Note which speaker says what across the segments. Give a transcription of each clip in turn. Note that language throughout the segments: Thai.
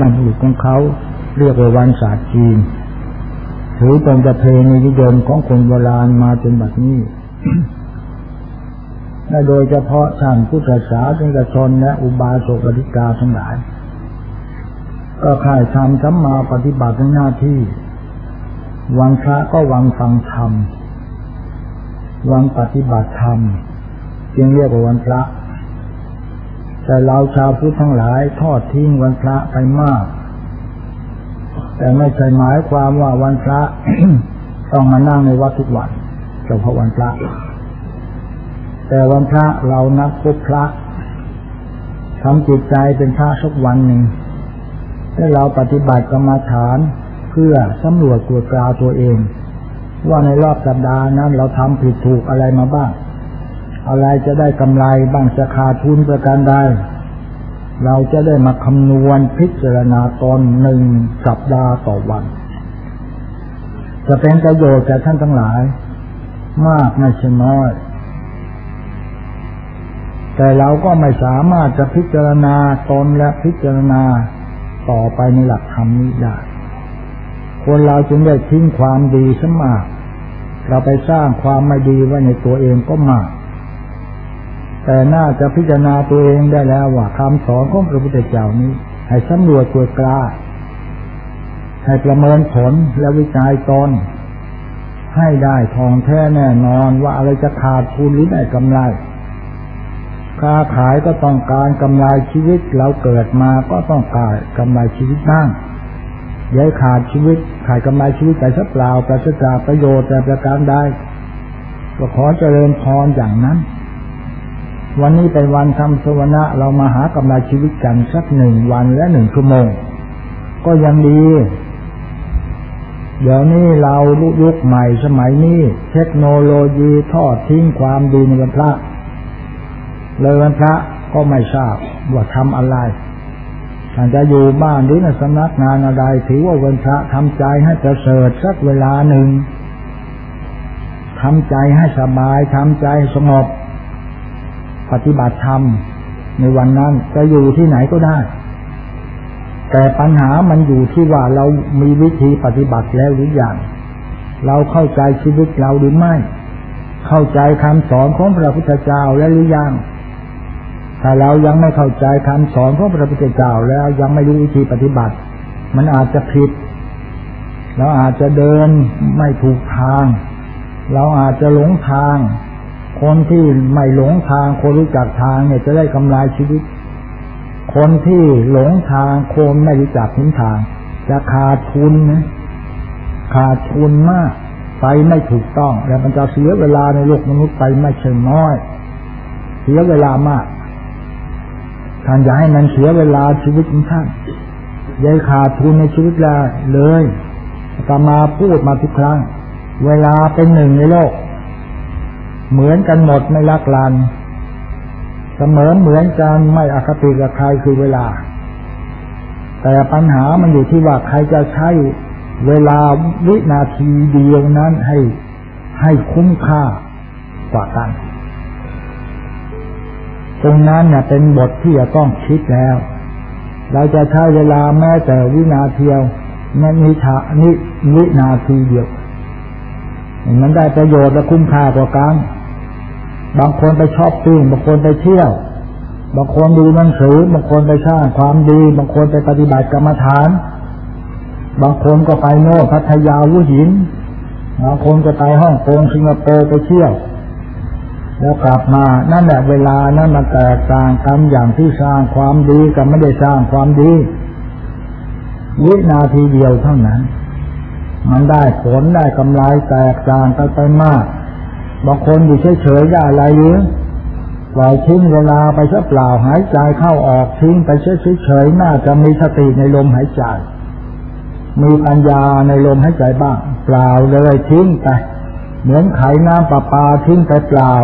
Speaker 1: บันหุของเขาเรียกว่าวันศาสตร์จีนถือเป็นประเพณีนิยมของคนโบราณมาจนบัดนี้และโดยเฉพาะท่านผู้ศาสนาชนและอุบาสกปฏิกาทั้งหลาย ก็ข่ายทำสัมมาปฏิบัติหน้าที่ วังพระก็วังฟังธรรม วังปฏิบัติธรรม จึงเรียกว่าวันพระ แต่เราชาวพุทธทั้งหลายทอดทิ้งวันพระไปมาก แต่ไม่ใช่หมายความว่าวันพระ ต้องมานั่งในวัดทุกวันเฉพาะวันพระ แต่วันพระเรานับพบพระทำจิตใจเป็นพระสักวันหนึ่งและเราปฏิบัติกรรมาฐานเพื่อสำรวจตรวจกาตัวเอง ว่าในรอบสัปดาห์นั้นเราทำผิดถูกอะไรมาบ้าง อะไรจะได้กำไรบ้างจะขาดทุนประการใดเราจะได้มาคำนวณพิจารณาตอนหนึ่งสัปดาห์ต่อวัน จะเป็นประโยชน์แก่ท่านทั้งหลาย มากไม่ใช่น้อย แต่เราก็ไม่สามารถจะพิจารณาตนและพิจารณาต่อไปในหลักธรรมนี้ได้ คนเราจึงได้ทิ้งความดีสมาก เราไปสร้างความไม่ดีไว้ในตัวเองก็มาก แต่น่าจะพิจารณาตัวเองได้แล้วว่าคำสอนของพระพุทธเจ้านี้ ให้สำรวจตัวกล้า ให้ประเมินผลและวิจัยตนให้ได้ทองแท้แน่นอนว่าอะไรจะขาดทุนหรือได้กำไร ค้าขายก็ต้องการกำไรชีวิตเราเกิดมาก็ต้องการกำไรชีวิตบ้างย้ายขาดชีวิตขายกำไรชีวิตไปสักเปล่าปราศจากประโยชน์แต่ประการใดก็ขอเจริญพรอย่างนั้น วันนี้เป็นวันทำสวนะเรามาหากำไรชีวิตกันสักหนึ่งวันและหนึ่งชั่วโมง ก็ยังดี เดี๋ยวนี้เราลุยุกใหม่สมัยนี้ เทคโนโลยีทอดทิ้งความดีในวันพระเลยวันพระก็ไม่ทราบว่าทำอะไรท่านจะอยู่บ้านหรือในสำนักงานอะไรถือว่าวันพระทำใจให้ประเสริฐสักเวลาหนึ่งทำใจให้สบายทำใจสงบ ปฏิบัติธรรมในวันนั้นจะอยู่ที่ไหนก็ได้ แต่ปัญหามันอยู่ที่ว่าเรามีวิธีปฏิบัติแล้วหรือยัง เราเข้าใจชีวิตเราหรือไม่ เข้าใจคำสอนของพระพุทธเจ้าแล้วหรือยัง ถ้าเรายังไม่เข้าใจคำสอนของพระพุทธเจ้าแล้วยังไม่รู้วิธีปฏิบัติ มันอาจจะผิด เราอาจจะเดินไม่ถูกทาง เราอาจจะหลงทาง คนที่ไม่หลงทางคนรู้จักทางเนี่ยจะได้กำไรชีวิต คนที่หลงทางคนไม่รู้จักทิศทาง จะขาดทุนนะขาดทุนมาก ไปไม่ถูกต้อง แล้วมันจะเสียเวลาในโลกมนุษย์ไปไม่เชิงน้อย เสียเวลามากท่านอยากให้มันเสียเวลาชีวิตของท่านยายขาดทุนในชีวิตลาเลยตมาพูดมาทุกครั้ง เวลาเป็นหนึ่งในโลก เหมือนกันหมดไม่ลักลานเสมอเหมือนกันไม่อคติกับใครคือเวลา แต่ปัญหามันอยู่ที่ว่าใครจะใช้เวลาวินาทีเดียวนั้นให้ให้คุ้มค่ากว่ากัน ตรงนั้นเนี่ยเป็นบทที่จะต้องคิดแล้ว เราจะใช้เวลาแม้แต่วินาทีเดียวนั่นนิทานิวินาทีเดียวมันได้ประโยชน์และคุ้มค่ากว่ากัน บางคนไปชอบปิ้งบางคนไปเที่ยว บางคนดูหนังสือบางคนไปสร้างความดี บางคนไปปฏิบัติกรรมฐาน บางคนก็ไปโน่พัทยาวุหิน บางคนก็ไปฮ่องกงสิงคโปร์ไปเที่ยว แล้วกลับมานั่นแหละเวลานั้นมันแตกต่างกันอย่างที่สร้างความดีกับไม่ได้สร้างความดีวินาทีเดียวเท่านั้น มันได้ผลได้กำไรแตกต่างกันไปมาก บางคนอยู่เฉยๆได้อะไรเยอะปล่อยทิ้งเวลาไปซะเปล่าหายใจเข้าออกทิ้งไปเฉยๆน่าจะมีสติในลมหายใจ มีปัญญาในลมหายใจบ้างเปล่าเลยทิ้งไปเหมือนไขน้ำประปาทิ้งไปเปล่า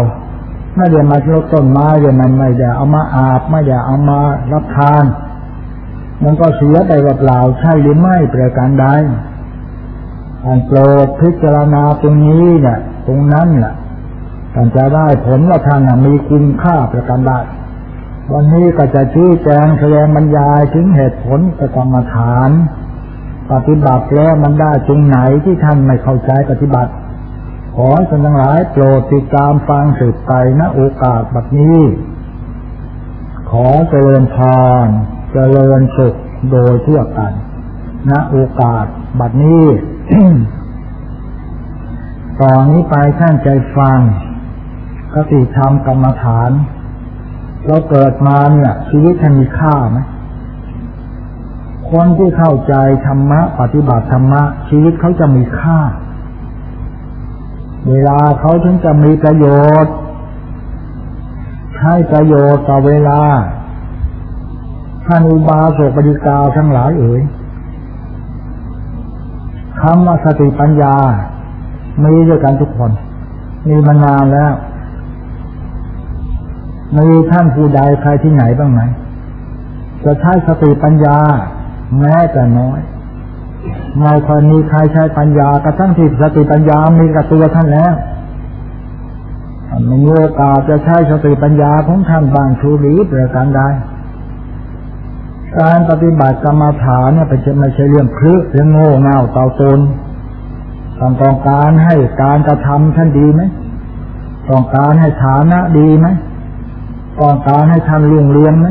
Speaker 1: ไม่ได้มาลดต้นไม้เลยมันไม่ได้เอามาอาบไม่ได้เอามารับทาน มันก็เสียไปเปล่าใช่หรือไม่ประการใดการโปรดพิจารณาตรงนี้เนี่ยตรงนั้นแหละ ท่านจะได้ผลว่าท่านมีคุณค่าประการใดวันนี้ก็จะชี้แจงแสดงบรรยายถึงเหตุผลประกรรมฐาน ปฏิบัติแล้วมันได้ตรงไหนที่ท่านไม่เข้าใจปฏิบัติ ขอท่านทั้งหลายโปรดติดตามฟังสืบไปณโอกาสแบบนี้ ขอเจริญพรเจริญสุขโดยทั่วกันณโอกาสบัดนี้ต่อนนี้ไปท่านใจฟัง กติธรรมกรรมฐาน เราเกิดมาเนี่ย ชีวิตมีค่าไหมคนที่เข้าใจธรรมะ ปฏิบัติธรรมะ ชีวิตเขาจะมีค่า เวลาเขาถึงจะมีประโยชน์ให้ประโยชน์ต่อเวลาท่านอุบาสกปฏิกาทั้งหลายเอ๋ยคำว่าสติปัญญา มีด้วยกันทุกคน มีมานานแล้ว มีท่านผู้ใดใครที่ไหนบ้างไหมจะใช้สติปัญญา แม้แต่น้อยไม่ค่อยมีใครใช้ปัญญากระทั่งที่สติปัญญามีกับตัวท่านแล้วมีโอกาสจะใช้สติปัญญาของท่านบางชูรีประการใดการปฏิบัติกรรมฐานเนี่ยเป็นไม่ใช่เรื่องคลึเรื่องโง่เง่าเต่าตนต้องต้องการให้การกระทำท่านดีไหมต้องการให้ฐานะดีไหม ต้องการให้ท่านเลื่งเรืองไหม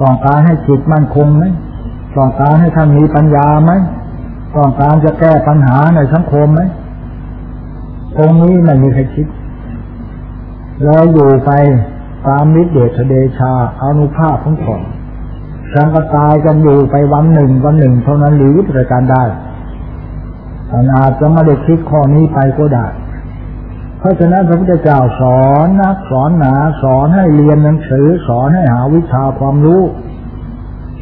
Speaker 1: ต้องการให้จิตมั่นคงไหมต้องการให้ท่านมีปัญญาไหมต้องการจะแก้ปัญหาในสังคมไหมตรงนี้ไม่มีใครคิด แล้วอยู่ไปตามนิเดชเดชาอนุภาพของก่อนฉันก็ตายกันอยู่ไปวันหนึ่งวันหนึ่งเท่านั้นหรือประการได้อาจจะไม่ได้คิดข้อนี้ไปก็ได้ เพราะฉะนั้นพระพุทธเจ้าสอนนักสอนหนาสอนให้เรียนหนังสือสอนให้หาวิชาความรู้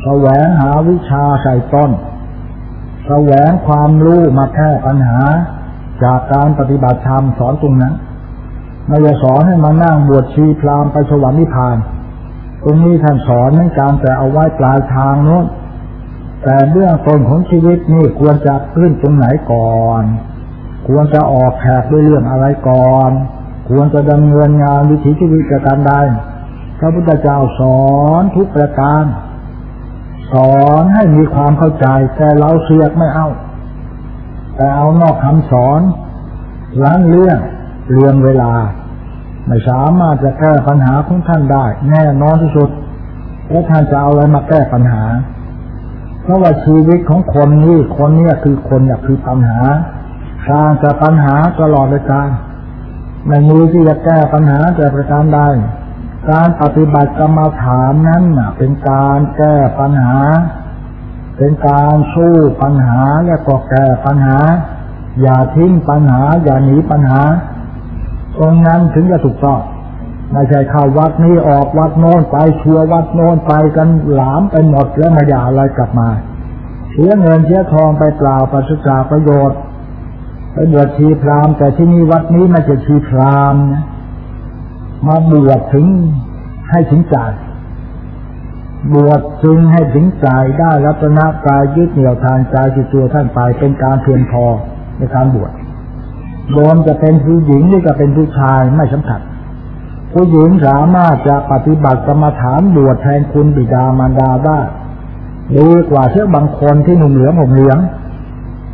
Speaker 1: แสวงหาวิชาใส่ต้นแสวงความรู้มาแก้ปัญหา จากการปฏิบัติธรรมสอนตรงนั้นไม่ได้สอนให้มานั่งบวชชีพรามไปสวรรค์นิพพาน ตรงนี้ท่านสอนในการแต่เอาไว้ปลายทางโน้นแต่เบื้องต้นของชีวิตนี่ควรจะขึ้นตรงไหนก่อน ควรจะออกแขกด้วยเรื่องอะไรก่อน ควรจะดำเนินงานวิถีชีวิตการใดพระพุทธเจ้าสอนทุกประการ สอนให้มีความเข้าใจแต่เราเสียกไม่เอา แต่เอานอกคำสอนล้างเรื่องเรื่องเวลา ไม่สามารถจะแก้ปัญหาของท่านได้ แน่นอนที่สุดแล้วท่านจะเอาอะไรมาแก้ปัญหา เพราะว่าชีวิตของคนนี้คนนี้คือคนอยากคือปัญหา สร้างจะปัญหาตลอดเลยการไม่มีที่จะแก้ปัญหาแต่ประการใดการปฏิบัติกรรมฐานนั้นเป็นการแก้ปัญหา เป็นการสู้ปัญหาและก็แก้ปัญหา อย่าทิ้งปัญหา อย่าหนีปัญหา ตรงนั้นถึงจะถูกต้องไม่ใช่เข้าวัดนี้ออกวัดโน้นไปชัววัดโน้นไปกันหลามไปหมดแล้วไม่ได้อะไรกลับมา เสียเงินเสียทองไปเปล่าประสุจากประโยชน์ ไปบวชชีพรามแต่ที่นี่วัดนี้ไม่ใช่ชีพรามนะมาบวชถึงให้ถึงใจบวชจึงให้ถึงใจได้รัตนกายยึดเหนี่ยวทางใจจิตตัวท่านไปเป็นการเพียงพอในการบวชรวมจะเป็นผู้หญิงหรือจะเป็นผู้ชายไม่สำคัญผู้หญิงสามารถจะปฏิบัติกรรมฐานบวชแทนคุณบิดามารดาได้ดีกว่าเชื่อบางคนที่หนุ่มเหลืองผมเหลือง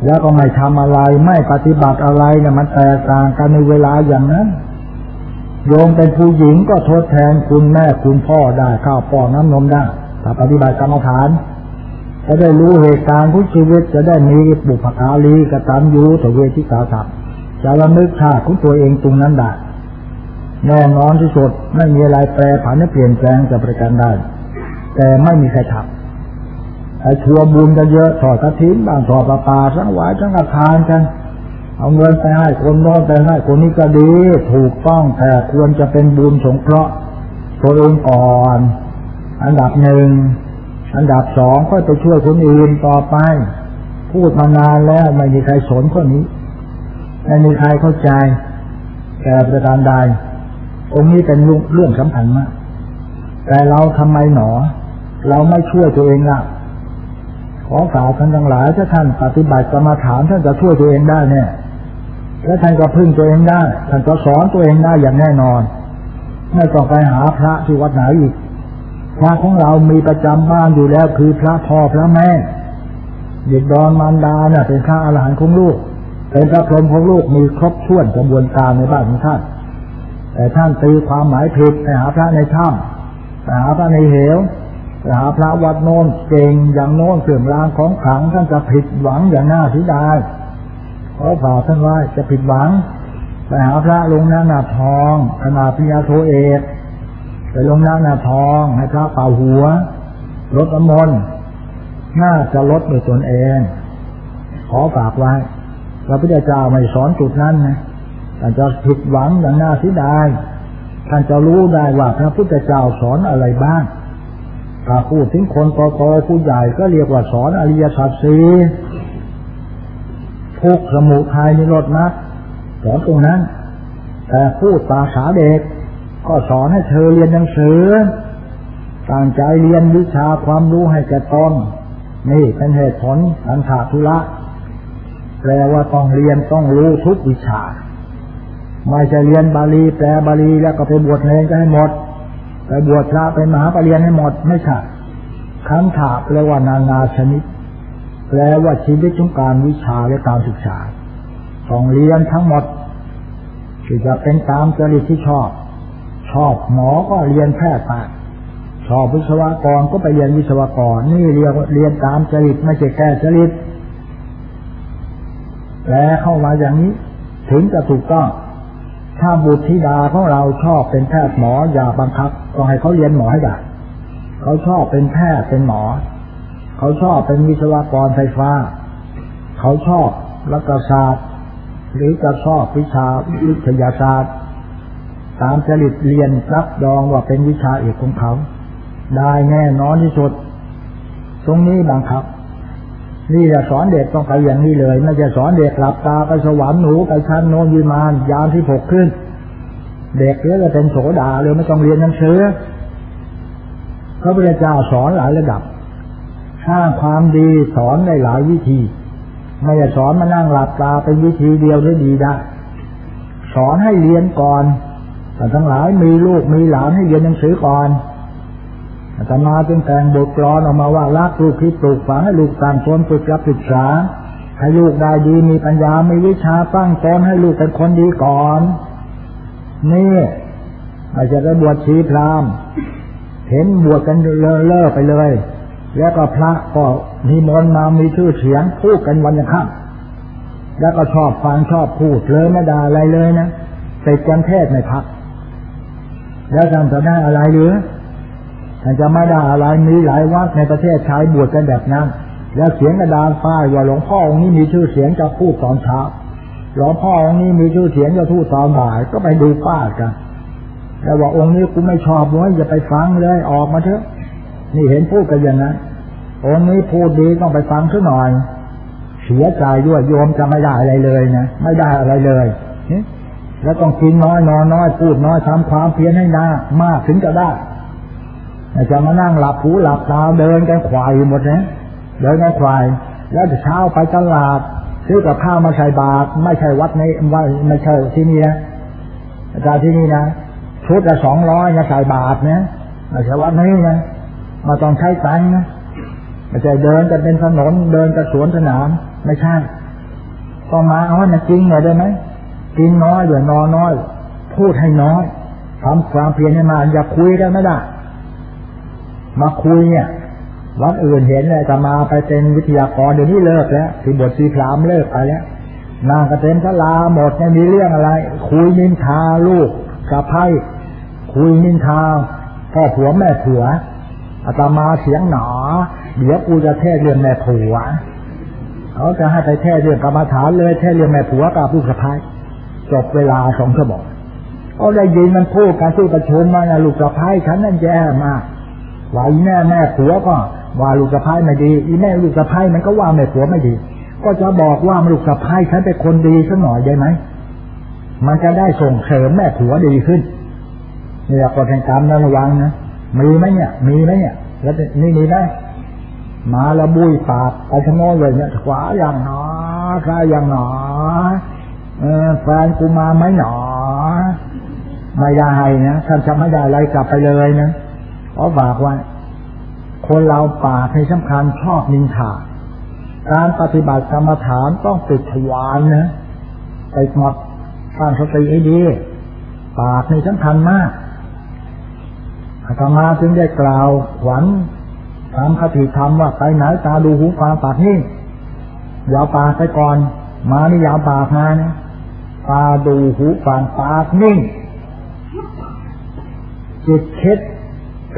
Speaker 1: แล้วก็ไม่ทำอะไร ไม่ปฏิบัติอะไรเนี่ยมันแตกต่างกันในเวลาอย่างนั้นโยมเป็นผู้หญิงก็ทดแทนคุณแม่คุณพ่อได้ข้าวป้อนน้ำนมได้ถ้าปฏิบัติกรรมฐานจะได้รู้เหตุการณ์ทุกชีวิตจะได้มีบุพการีกตัญญูทเวทิสาสัพจะระลึกชาติของตัวเองตรงนั้นได้แน่นอนที่สุดไม่มีอะไรแปรผันเปลี่ยนแปลงจะประกันได้ แต่ไม่มีใครทำ ทัวบุญกันเยอะถอดกระถิ่นบางถอดปลาปลาสังหวายสังกทานกัน เอาเงินไปให้คนโน้นไปให้คนนี้ก็ดี ถูกต้องแต่ควรจะเป็นบุญสงเคราะห์ตัวเองก่อน อันดับหนึ่งอันดับสองก็ไปช่วยคนอื่นต่อไป พูดมานานแล้วไม่มีใครสนข้อนี้ไม่มีใครเข้าใจแต่ประการใดตรงนี้เป็นเรื่องสำคัญมาก แต่เราทำไมหนอ เราไม่ช่วยตัวเองล่ะ ขอฝากท่านทั้งหลายถ้าท่านปฏิบัติกรรมาฐานท่านจะช่วยตัวเองได้เนี่ย และท่านก็พึ่งตัวเองได้ ท่านก็สอนตัวเองได้อย่างแน่นอน ไม่ต้องไปหาพระที่วัดไหนอีก พระของเรามีประจำบ้านอยู่แล้วคือพระพ่อพระแม่ เด็กดอนมารดาเนี่ยเป็นข้าอาหารของลูก เป็นพระพรหมของลูกมีครบถ้วนกระบวนการในบ้านของท่าน แต่ท่านตีความหมายผิดไปหาพระในถ้ำไปหาพระในเหว หาพระวัดโน้นเก่งอย่างโน้นเสื่อมรางของขังท่านจะผิดหวังอย่างน่าทิดายขอฝ่าท่านว่าจะผิดหวังไปหาพระลงหน้าหนาทองขนาดพิยาโทเอกไปลงหน้าหนาทองให้พระเป่าหัวลดอมนน่าจะลดโดยตนเอง ขอฝากไว้พระพุทธเจ้าไม่สอนจุดนั้นนะท่านจะผิดหวังอย่างน่าเสียดายท่านจะรู้ได้ว่าพระพุทธเจ้าสอนอะไรบ้าง ถ้าพูดถึงคนโตๆผู้ใหญ่ก็เรียกว่าสอนอริยสัจสีทุกสมุทัยนิโรธมรรคสอนตรงนั้น แต่พูดภาษาเด็ก ก็สอนให้เธอเรียนหนังสือตั้งใจเรียนวิชาความรู้ให้แก่ตนนี่เป็นเหตุผลอันขาธุระแปลว่าต้องเรียนต้องรู้ทุกวิชา ไม่ใช่เรียนบาลีแปลบาลีแล้วก็ไปบวชเนก็ให้หมด ไปบวชพระเป็นมหาปรริญญาให้หมดไม่ใช่คำถาแปลว่านานาชนิดแปลว่าชีวิตของการวิชาและการศึกษาต้องเรียนทั้งหมดที่จะเป็นตามจริตที่ชอบ ชอบหมอก็เรียนแพทย์ไปชอบวิศวกรก็ไปเรียนวิศวกร นี่เรียนเรียนตามจริตไม่ใช่แก้จริตแล้วเข้ามาอย่างนี้ ถึงจะถูกต้อง ถ้าบุตรธิดาของเราชอบเป็นแพทย์หมออย่าบังคับต้องให้เขาเรียนหมอให้ได้เขาชอบเป็นแพทย์เป็นหมอ เขาชอบเป็นวิศวกรไฟฟ้า เขาชอบรัฐศาสตร์ หรือจะชอบวิชาวิทยาศาสตร์ ตามจริตเรียนรับรองว่าเป็นวิชาเอกของเขา ได้แน่นอนที่สุด ตรงนี้บังคับ นี่จะสอนเด็กต้องไปอย่างนี้เลยไม่จะสอนเด็กหลับตาไปสวรรค์หนูไปชั้นโนนยิมานยามที่หกขึ้น เด็กเยอะจะเป็นโสดาเลยไม่ต้องเรียนหนังสือพระพุทธเจ้าสอนหลายระดับสร้างความดีสอนได้หลายวิธี ไม่จะสอนมานั่งหลับตาเป็นวิธีเดียวได้ดีได้สอนให้เรียนก่อนแต่ทั้งหลายมีลูกมีหลานให้เรียนหนังสือก่อน อาตมาจึงแต่งบทกลอนออกมาว่ารักลูกคิดปลูกฝังให้ลูกต่างตนฝึกรับศึกษาให้ลูกได้ดีมีปัญญา มีวิชาตั้งตนให้ลูกเป็นคนดีก่อน นี่อาจจะได้บวชชีพรามเห็นบวชกันเลอะเลอะไปเลย แล้วก็พระก็มีมนมามีชื่อเสียงพูดกันวันยังค่ำแล้วก็ชอบฟังชอบพูดเลยไม่ได้อะไรเลยนะติดกันเทศในพัก แล้วท่านจะได้อะไรหรือ ท่านจะไม่ได้อะไรมีหลายวัดในประเทศใช้บวชกันแบบนั้น แล้วเสียงกระดานป้ายว่าหลวงพ่อองค์นี้มีชื่อเสียงจะพูดตอนเช้าหลวงพ่อองค์นี้มีชื่อเสียงจะพูดตอนบ่ายก็ไปดูป้ายกันแต่ว่าองค์นี้กูไม่ชอบเลยอย่าไปฟังเลยออกมาเถอะ นี่เห็นพูดกันอย่างนั้นองค์นี้พูดดีต้องไปฟังซะหน่อยเสียใจด้วยโยมจะไม่ได้อะไรเลยนะไม่ได้อะไรเลยแล้วต้องกินน้อยนอนน้อยพูดน้อยทำความเพียรให้นามากถึงจะได้ จะมานั่งหลับหูหลับตาเดินกันควายหมดนะเดินกันควาย แล้วจะเช้าไปตลาดซื้อกับข้าวมาใส่บาตรไม่ใช่วัดในว่าไม่ใช่ที่นี่นะอาจารย์ที่นี่นะชุดละสองร้อยนะใส่บาทนะไม่ใช่วัดนี้นะมาต้องใช้ตังนะไม่ใช่เดินจะเป็นถนนเดินจะสวนสนามไม่ใช่ต้องมาเอาให้มันจริงหน่อยได้ไหมกินน้อยอย่านอนน้อย พูดให้น้อยทำความเพียรให้มาอย่าคุยกันไม่ได้ มาคุยเนี่ยวัดอื่นเห็นเลยจะมาไปเป็นวิทยากรเดี๋ยวนี้เลิกแล้วที่บทสีพรามเลิกไปแล้วนางกระเต็นทลาหมดไม่มีเรื่องอะไร คุยนินทาลูกสะพ้ายคุยนินทาพ่อผัวแม่ผัวอาตมาเสียงหนอ เดี๋ยวกูจะเทศเรื่องแม่ผัวเขาจะให้ไปเทศเรื่องกรรมฐานเลยเทศเรื่องแม่ผัวกับลูกสะพ้ายจบเวลาสองชั่วโมงเอาได้ยินมันพูดการสู้ประชุมมาลูกสะพ้ายฉันนั่นแย่มาก ว่าอีแม่แม่ผัวก็ว่าลูกสะพ้ายไม่ดี อีแม่ลูกสะพ้ายมันก็ว่าแม่ผัวไม่ดี ก็จะบอกว่าลูกสะพ้ายฉันเป็นคนดีสักหน่อยได้ไหมมันจะได้ส่งเสริมแม่ผัวดีขึ้นเนี่ยกฎแห่งกรรมนะระวังนะมีไหมเนี่ย มีไหมเนี่ย แล้วนี่มีไหมมาละบุยปากไปทั้งโน้นเลยเนี่ยขวาอย่างหนอซ้ายอย่างหนอเออแฟนกูมาไหมหนอไม่ได้นะท่านจะไม่ได้อะไรกลับไปเลยนะ ขอฝากไว้ คนเราปากในสำคัญชอบนินทาการปฏิบัติกรรมฐานต้องติดทวารนะไปหมดตั้งสติให้ดี ปากในสำคัญมากอาตมาจึงได้กล่าวหวังทำคติธรรมว่าไปไหนตาดูหูฟังปากนี่ยาวปากไปก่อน มานี่ยาวปากมานี่ยตาดูหูฟังปากนิ่งจิตคิด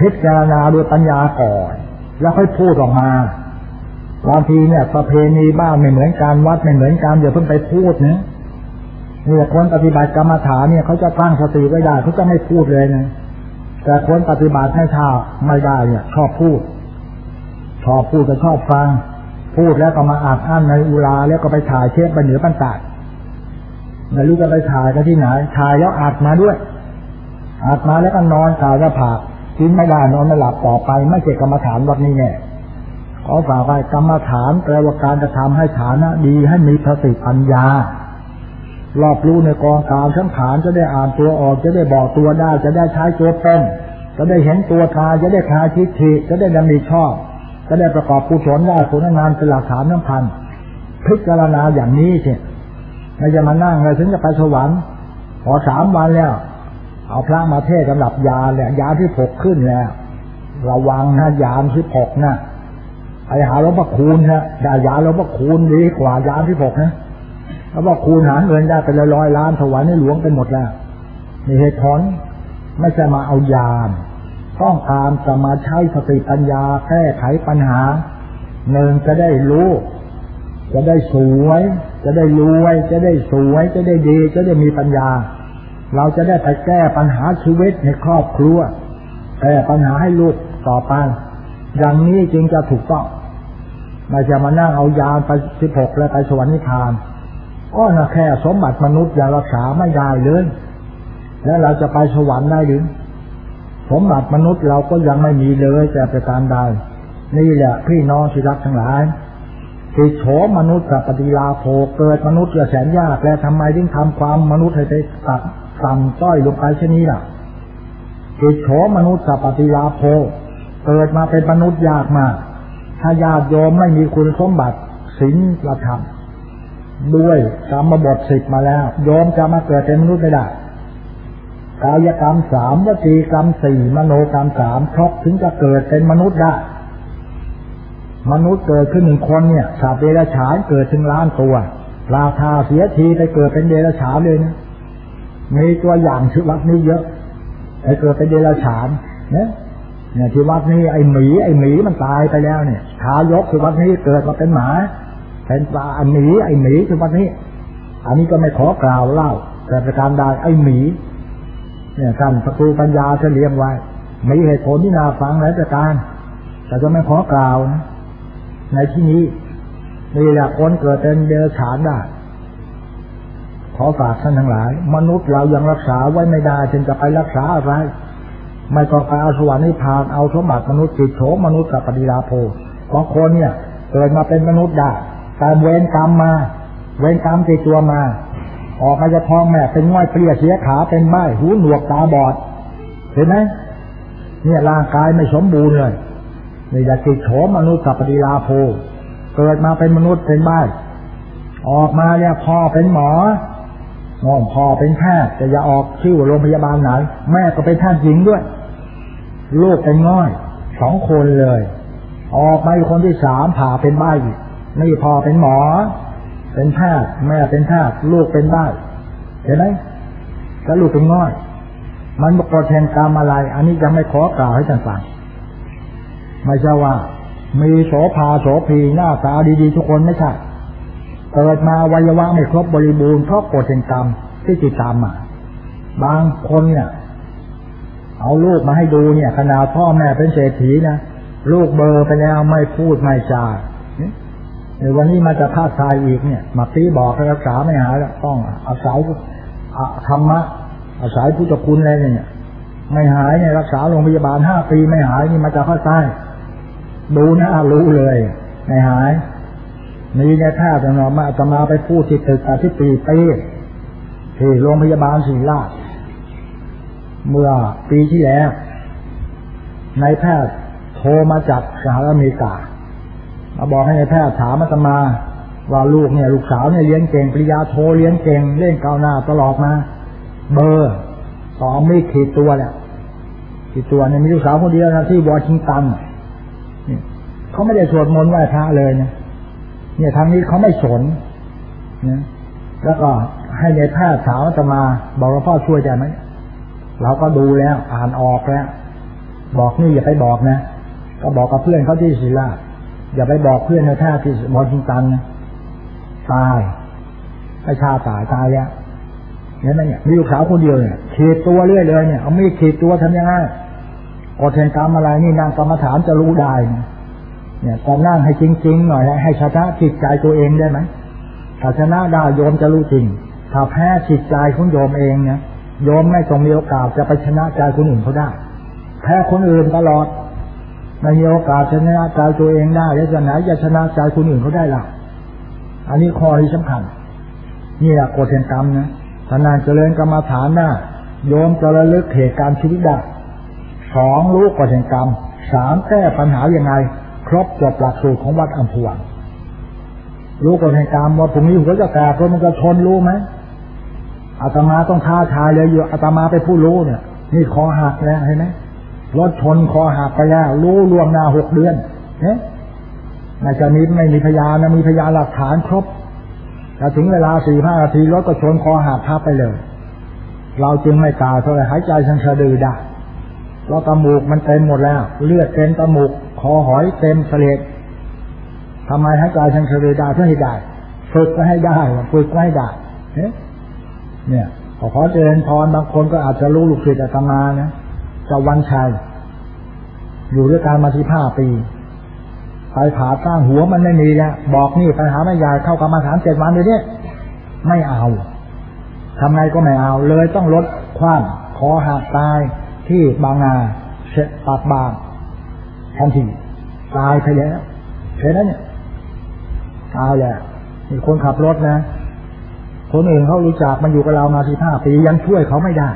Speaker 1: พิจารณาด้วยปัญญาก่อน แล้วค่อยพูดออกมาบางทีเนี่ยประเพณีบ้านไม่เหมือนกันวัดไม่เหมือนกันอย่าเพิ่งไปพูดนะเนี่ยคนปฏิบัติกรรมฐานเนี่ยเขาจะตั้งสติไว้ได้เขาจะไม่พูดเลยนะแต่คนปฏิบัติให้ท่าไม่ได้เนี่ยชอบพูด ชอบพูดก็ชอบฟัง พูดแล้วก็มาอาบอั้นในอุราแล้วก็ไปถ่ายเทปไปเหนือปันตาดไม่รู้จะไปถ่ายกันที่ไหนถ่ายแล้วอัดมาด้วยอัดมาแล้วก็นอนถ่ายก็ผาก กินไม่ได้นอนไม่หลับต่อไป ไม่เจ็กรรมฐานวัดนี้แน่ขอฝากไว้กรรมฐานแปลว่าการจะทำให้ฐานะดีให้มีสติปัญญารอบรู้ในกองกาวทั้งฐานจะได้อ่านตัวออก จะได้บอกตัวได้จะได้ใช้ตัวเป็นจะได้เห็นตัวทาจะได้คาทิฏฐิจะได้ดำริชอบ จะได้ประกอบกุศลได้ผลงานเป็นหลักฐานน้ำพันพิจารณาอย่างนี้สิไม่จะมานั่งเลยถึงจะไปสวรรค์พอสามวันแล้ว เอาพระมาเทศสำหรับยาเนี่ยยาที่ผกขึ้นแล้วระวังนะยามที่ผกนะไอหาหลวงพ่อคูณฮะได้ยาหลวงพ่อคูณดีกว่ายามที่ผกนะแล้วว่าคูณหาเงินได้เป็นร้อยล้านถวายในหลวงไปหมดแล้วมีเหตุผลไม่ใช่มาเอายามต้องตามจะมาใช้สติปัญญาแก้ไขปัญหาหนึ่งจะได้รู้ จะได้สวย จะได้รวย จะได้สวย จะได้ดี จะได้มีปัญญา เราจะได้ไปแก้ปัญหาชีวิตในครอบครัวแก้ปัญหาให้ลูกต่อไป อย่างนี้จึงจะถูกต้องไม่จะมานั่งเอายาไปสิบหกแล้วไปสวรรค์นิพพานก็นะแค่สมบัติมนุษย์ยังรักษาไม่ได้เลย แล้วเราจะไปสวรรค์ได้หรือสมบัติมนุษย์เราก็ยังไม่มีเลยแต่ประการใดนี่แหละพี่น้องที่รักทั้งหลายติโฉมนุษย์กับปฏิลาโภเกิดมนุษย์จะแสนยาก แล้วทำไมถึงทำความมนุษย์ให้ไปตัด ต่ำต้อยลงไปเช่นนี้ล่ะติโฉมนุษย์กับปฏิลาโภเกิดมาเป็นมนุษย์ยากมาก ถ้าญาติโยมไม่มีคุณสมบัติศีลธรรมด้วยกรรมบทสิบมาแล้วโยมจะมาเกิดเป็นมนุษย์ไม่ได้กายกรรมสามวจีกรรมสี่มโนกรรมสามครบถึงจะเกิดเป็นมนุษย์ได้มนุษย์เกิดขึ้นหนึ่งคนเนี่ยสัตว์เดรัจฉานเกิดถึงล้านตัวราคาเสียทีไปเกิดเป็นเดรัจฉานเลยนะ มีตัวอย่างชีวัดนี้เยอะไปเกิดเป็นเดรัจฉานเนี่ยเนี่ยที่วัดนี้ไอ้หมีไอ้หมีมันตายไปแล้วเนี่ยทายกที่วัดนี้เกิดมาเป็นหมาเป็นปลาอันหมีไอ้หมีที่วัดนี้ อันนี้ก็ไม่ขอกล่าวเล่า แต่ประการใดไอ้หมี เนี่ยท่านสกูปัญญาเฉลียงไว้มีเหตุผลที่น่าฟังหลายประการ แต่จะไม่ขอกล่าวนะในที่นี้นี่แหละคนเกิดเป็นเดรัจฉานได้ ขอฝากท่านทั้งหลาย มนุษย์เรายังรักษาไว้ไม่ได้จึงจะไปรักษาอะไร ไม่ต้องไปเอาสวรรค์นิพพานเอาสมบัติมนุษย์จิตโฉมนุษย์กับปฏิลาโภบางคนเนี่ยเกิดมาเป็นมนุษย์ได้แต่เวรกรรมมา เวรกรรมติดตัวมา ออกมาจะท้องแม่เป็นง่อยเปลี่ยเสียขาเป็นใบหูหนวกตาบอด เห็นไหมเนี่ยร่างกายไม่สมบูรณ์เลยนี่อยาติดโฉมมนุษย์กับปฏิลาโภเกิดมาเป็นมนุษย์เป็นใบออกมาเนี่ยพ่อเป็นหมอ น้องพ่อเป็นแพทย์แต่อย่าออกชื่อโรงพยาบาลไหน แม่ก็เป็นแพทย์หญิงด้วย ลูกเป็นง่อยสองคนเลย ออกมาคนที่สามผ่าเป็นใบนี่พ่อเป็นหมอ เป็นแพทย์แม่เป็นแพทย์ลูกเป็นใบเห็นไหมแล้วลูกเป็นง่อย มันบอกแทนกรรมอะไร อันนี้ยังไม่ขอกล่าวให้ท่านฟังไม่ใช่ว่า มีโสภาโสพีหน้าตาดีๆทุกคนไม่ใช่ เกิดมาวัยวะไม่ครบบริบูรณ์เพราะกฎแห่งกรรมที่ติดตามมา บางคนเนี่ยเอาลูกมาให้ดูเนี่ยขนาดพ่อแม่เป็นเศรษฐีนะลูกเบอร์ไปแล้วไม่พูดไม่จาในวันนี้มาจะพาดทายอีกเนี่ย มาตีบอกรักษาไม่หายแล้วต้องอาศัยธรรมะอาศัยพุทธคุณอะไรเนี่ย ไม่หายเนี่ยรักษาโรงพยาบาลห้าปีไม่หายนี่มาจะพาทายดูนะรู้เลย ไม่หาย มีในแพทย์จะมาจะมาไปพูดที่ตึกอาทิตย์ปีปีที่โรงพยาบาลศิริราช เมื่อปีที่แล้ว นายแพทย์โทรมาจากสหรัฐอเมริกามาบอกให้นายแพทย์ถามมาตมาว่าลูกเนี่ย ลูกสาวเนี่ยเรียนเก่งปริญญาโทรเรียนเก่งเล่นก้าวหน้าตลอดมา เบอร์สองไม่ขีดตัวแหละขีดตัวเนี่ยมีลูกสาวคนเดียวนะที่วอชิงตันเขาไม่ได้สวดมนต์ไหว้พระเลยเนี่ย เนี่ยทางนี้เขาไม่สนนี่ยแล้วก็ให้ในแพทย์สาวจะมาบอกว่าพ่อช่วยได้ไหมเราก็ดูแล้ว อ่านออกแล้ว บอกนี่อย่าไปบอกนะ ก็บอกกับเพื่อนเขาที่ศิลาอย่าไปบอกเพื่อนในแพทย์ที่วอชิงตันนะตายไอ้ชาตายตายแล้วเห็นไหมเนี่ยมีลูกสาวคนเดียวเนี่ยขีดตัวเรื่อยเลยเนี่ยเอาไมีดขีดตัวทำยังไงกดเทนกรรมอะไรนี่นางกรรมฐานจะรู้ได้ เนี่ยตอนนั่งให้จริงๆหน่อยให้ชนะจิตใจตัวเองได้ไหมถ้าชนะได้โยมจะรู้จริง ถ้าแพ้จิตใจของโยมเองเนี่ยโยมไม่ต้องมีโอกาสจะไปชนะใจคนอื่นเขาได้ แพ้คนอื่นตลอดไม่มีโอกาสชนะใจตัวเองได้แล้วจะไหนจะชนะใจคนอื่นเขาได้ล่ะ อันนี้ข้อที่สำคัญ นี่แหละกฎแห่งกรรมนะทนานเจริญกรรมาฐานหน้าโยมจะระลึกเหตุการณ์ชีวิตได้สองรู้กฎแห่งกรรมสามแก้ปัญหายังไง ครบจบหลักสูตรของวัดอัมพวันรู้กฎแห่งกรรมว่าตรงนี้หัวจะแตกรถมันจะชนรู้ไหมอาตมาต้องท้าทายเลยอยู่อาตมาไปผู้รู้เนี่ย นี่คอหักแล้วเห็นไหมรถชนคอหักไปแล้ว รู้ล่วงหน้าหกเดือนเนี่ยนายจะมีไม่มีพยานนะมีพยานหลักฐานครบแต่ถึงเวลาสี่ห้านาทีรถก็ชนคอหักทับไปเลย เราจึงไม่ตายเพราไรหายใจชันสะดือได้ เราตมูกมันเต็มหมดแล้ว เลือดเต็มตมูกคอหอยเต็มเสลดทำไมหายใจชันสะดือได้เพื่อให้ได้ฝึกก็ให้ได้ฝึกก็ให้ได้เนี่ยขอขอเจริญพรบางคนก็อาจจะรู้ลูกศิษย์อาตมานะจะวันชัยอยู่ด้วยการมาที่ห้าปีไปผ่าสร้างหัวมันไม่มีแล้วบอกนี่ไปหาแม่ยายเข้ากรรมาฐานเจ็ดวันเลยเนี่ยไม่เอาทำไงก็ไม่เอา เลยต้องลดความคอหักตาย ที่บางนาเสตัดบางทันทีตายไปแล้วเห็นไหมเนี่ยตายแล้วมีคนขับรถนะ คนอื่นเขารู้จักมันอยู่กับเรามาสิบห้าปียังช่วยเขาไม่ได้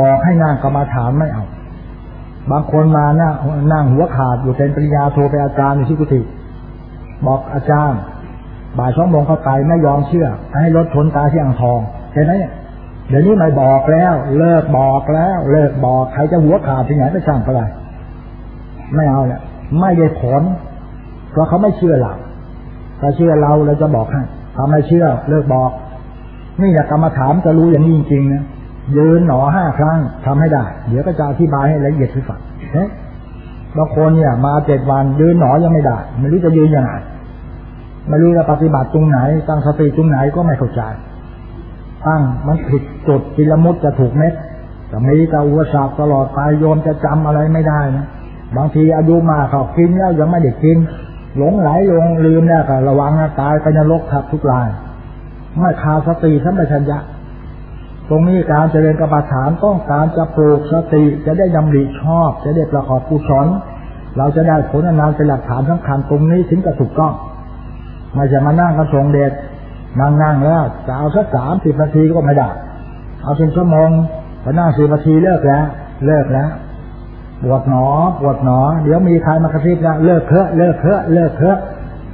Speaker 1: บอกให้นางกรรมาฐานไม่เอา บางคนมานั่งนั่งหัวขาดอยู่เป็นปริญญาโทรไปอาจารย์ในที่กุฏิบอกอาจารย์ บ่ายสองโมงเข้าไปไม่ยอมเชื่อ ให้รถชนตาที่อ่างทองเห็นไหมเเดี๋ยวนี้ไม่บอกแล้ว เลิกบอกแล้ว เลิกบอกใครจะหัวขาดที่ไหนไปช่างอะไรไม่เอาเนี่ยไม่ได้ผลเพราะเขาไม่เชื่อเราถ้าเชื่อเราเราจะบอกให้ถ้าไม่เชื่อ เลิกบอก นี่แหละกรรมฐานจะรู้อย่างนี้จริงๆนะยืนหนอห้าครั้งทำให้ได้ เดี๋ยวก็จะอธิบายให้ละเอียดที่ฝังบางคนเนี่ย มาเจ็ดวันยืนหนอยังไม่ได้ ไม่รู้จะยืนยังไงไม่รู้จะปฏิบัติตรงไหนตั้งสติตรงไหนก็ไม่เข้าใจ ตั้งมันผิดจุดกิลมุดจะถูกเม็ดจะมีแต่อุปสรรคตลอดไปโยมจะจำอะไรไม่ได้นะบางทีอายุมาเขากินแล้วยังไม่ได้กิน หลงไหลลงลืมแล้วก็ระวังนะตายไปนรกทับทุกรายไม่ขาดสติสัมปชัญญะ ตรงนี้การเจริญกรรมฐานต้องการจะปลูกสติจะได้ดำริชอบ จะได้ประกอบกุศลเราจะได้ผลนานเป็นหลักฐานสำคัญตรงนี้ถึงจะถูกต้องไม่ใช่มานั่งกระทรงเด็ด นั่งนั่งแล้วจะเอาสักสามสิบนาทีก็ไม่ได้ เอาเป็นชั่วโมงพอนั่งสิบนาทีเลิกแล้ว เลิกแล้วปวดหนอปวดหนอ เดี๋ยวมีใครมากระซิบแล้วเลิกเถอะเลิกเถอะเลิกเถอะ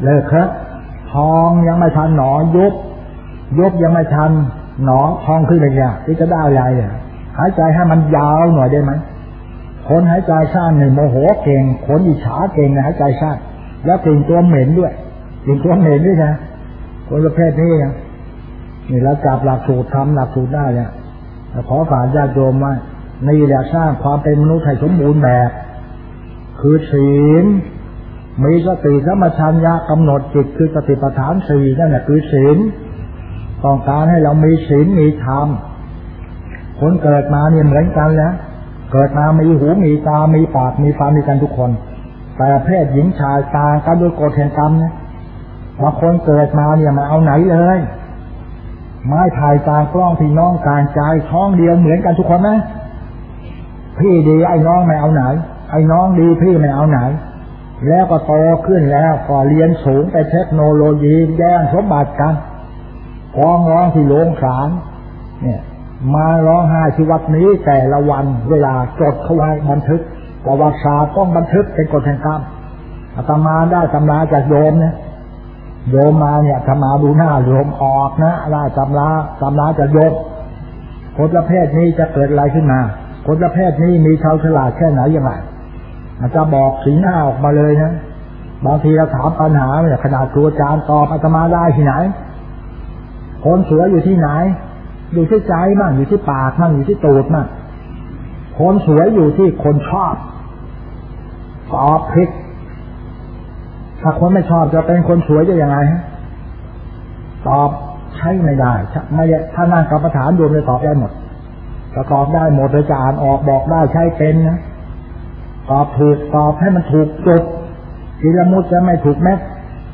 Speaker 1: เลิกเถอะทองยังไม่ทันหนอยุบยุบยังไม่ทันหนอพองขึ้นเลยเนี่ยที่จะได้อะไรเนี่ยหายใจให้มันยาวหน่อยได้ไหมคนหายใจสั้นหนึ่งโมโหเก่งคนอิจฉาเก่งนะหายใจสั้นแล้วกลิ่นตัวเหม็นด้วยกลิ่นตัวเหม็นด้วยนะ คนประเภทนี้นะนี่เราจับหลักสูตรทำหลักสูตรได้เนี่ยขอฝากญาติโยมว่านี่แหละสร้างความเป็นมนุษย์ให้สมบูรณ์แบบ คือศีลมีสติสมชัญญะกำหนดจิตคือสติปัฏฐานสี่นั่นแหละคือศีลต้องการให้เรามีศีลมีธรรมคนเกิดมาเนี่ยเหมือนกันแล้วเกิดมามีหูมีตา มีปาก มีฟันมีกันทุกคน แต่เพศหญิงชายต่างกันด้วยกฎแห่งกรรมนะ บางคนเกิดมาเนี่ยมาเอาไหนเลย ไม้ถ่ายตางกล้องพี่น้องการใจท้องเดียวเหมือนกันทุกคนนะพี่ดีไอ้น้องไม่เอาไหน ไอ้น้องดีพี่ไม่เอาไหน แล้วก็โตขึ้นแล้วก็เรียนสูงไปเทคโนโลยีแย่งสมบัติกันฟ้องร้องที่โรงศาลเนี่ย มาร้องไห้ที่วัดนี้แต่ละวันเวลาจดเขาไว้บันทึกประวัติศาสตร์ต้องบันทึกเป็นกฎแห่งกรรมอาตมาได้ตำราจากโยมเนี่ย โยมมาเนี่ยธรรมาดูหน้าโยมออกนะได้ตำราตำราจากโยมคนประเภทนี้จะเกิดอะไรขึ้นมาคนประเภทนี้มีชาวฉลาดแค่ไหนยังไงอาจจะบอกสีหน้าออกมาเลยนะบางทีเราถามปัญหาเนี่ยขนาดครูอาจารย์ตอบอาตมาได้ที่ไหน คนสวยอยู่ที่ไหน อยู่ที่ใจมั่งอยู่ที่ปากมั่งอยู่ที่ตูดมั่งคนสวยอยู่ที่คนชอบตอบผิด ถ้าคนไม่ชอบจะเป็นคนสวยจะยังไงฮะตอบใช่ไม่ได้ไม่ถ้านั่งกรรมฐานโยมจะตอบได้หมดจะตอบได้หมดจะอ่านออกบอกได้ใช้เป็นนะตอบถูกตอบให้มันถูกจุดทีละมุดจะไม่ถูกแม็ก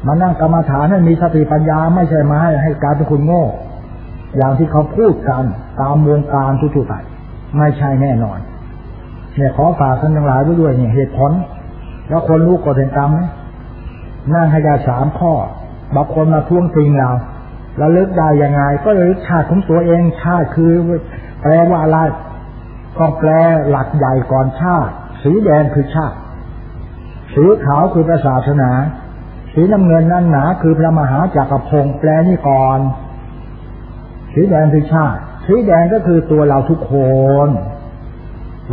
Speaker 1: มานั่งกรรมฐานให้มีสติปัญญาไม่ใช่มาให้ให้การเป็นคนโง่ อย่างที่เขาพูดกันตามวงการทุกๆไปไม่ใช่แน่นอนเนี่ยขอฝากท่านทั้งหลายไว้ด้วยเนี่ยเหตุผล แล้วคนรู้กฎแห่งกรรมไหม นั่งให้ได้สามข้อบางคนมาท่วงติงเราแล้วลึกได้ยังไง ก็เลยชาติของตัวเองชาติคือ แปลว่าอะไรก็แปลหลักใหญ่ก่อนชาติ สีแดงคือชาติ สีขาวคือศาสนา สีน้ำเงินนั่นหนาคือพระมหาจักรพงศ์แปลนี่ก่อน สีแดงคือชาติ สีแดงก็คือตัวเราทุกคน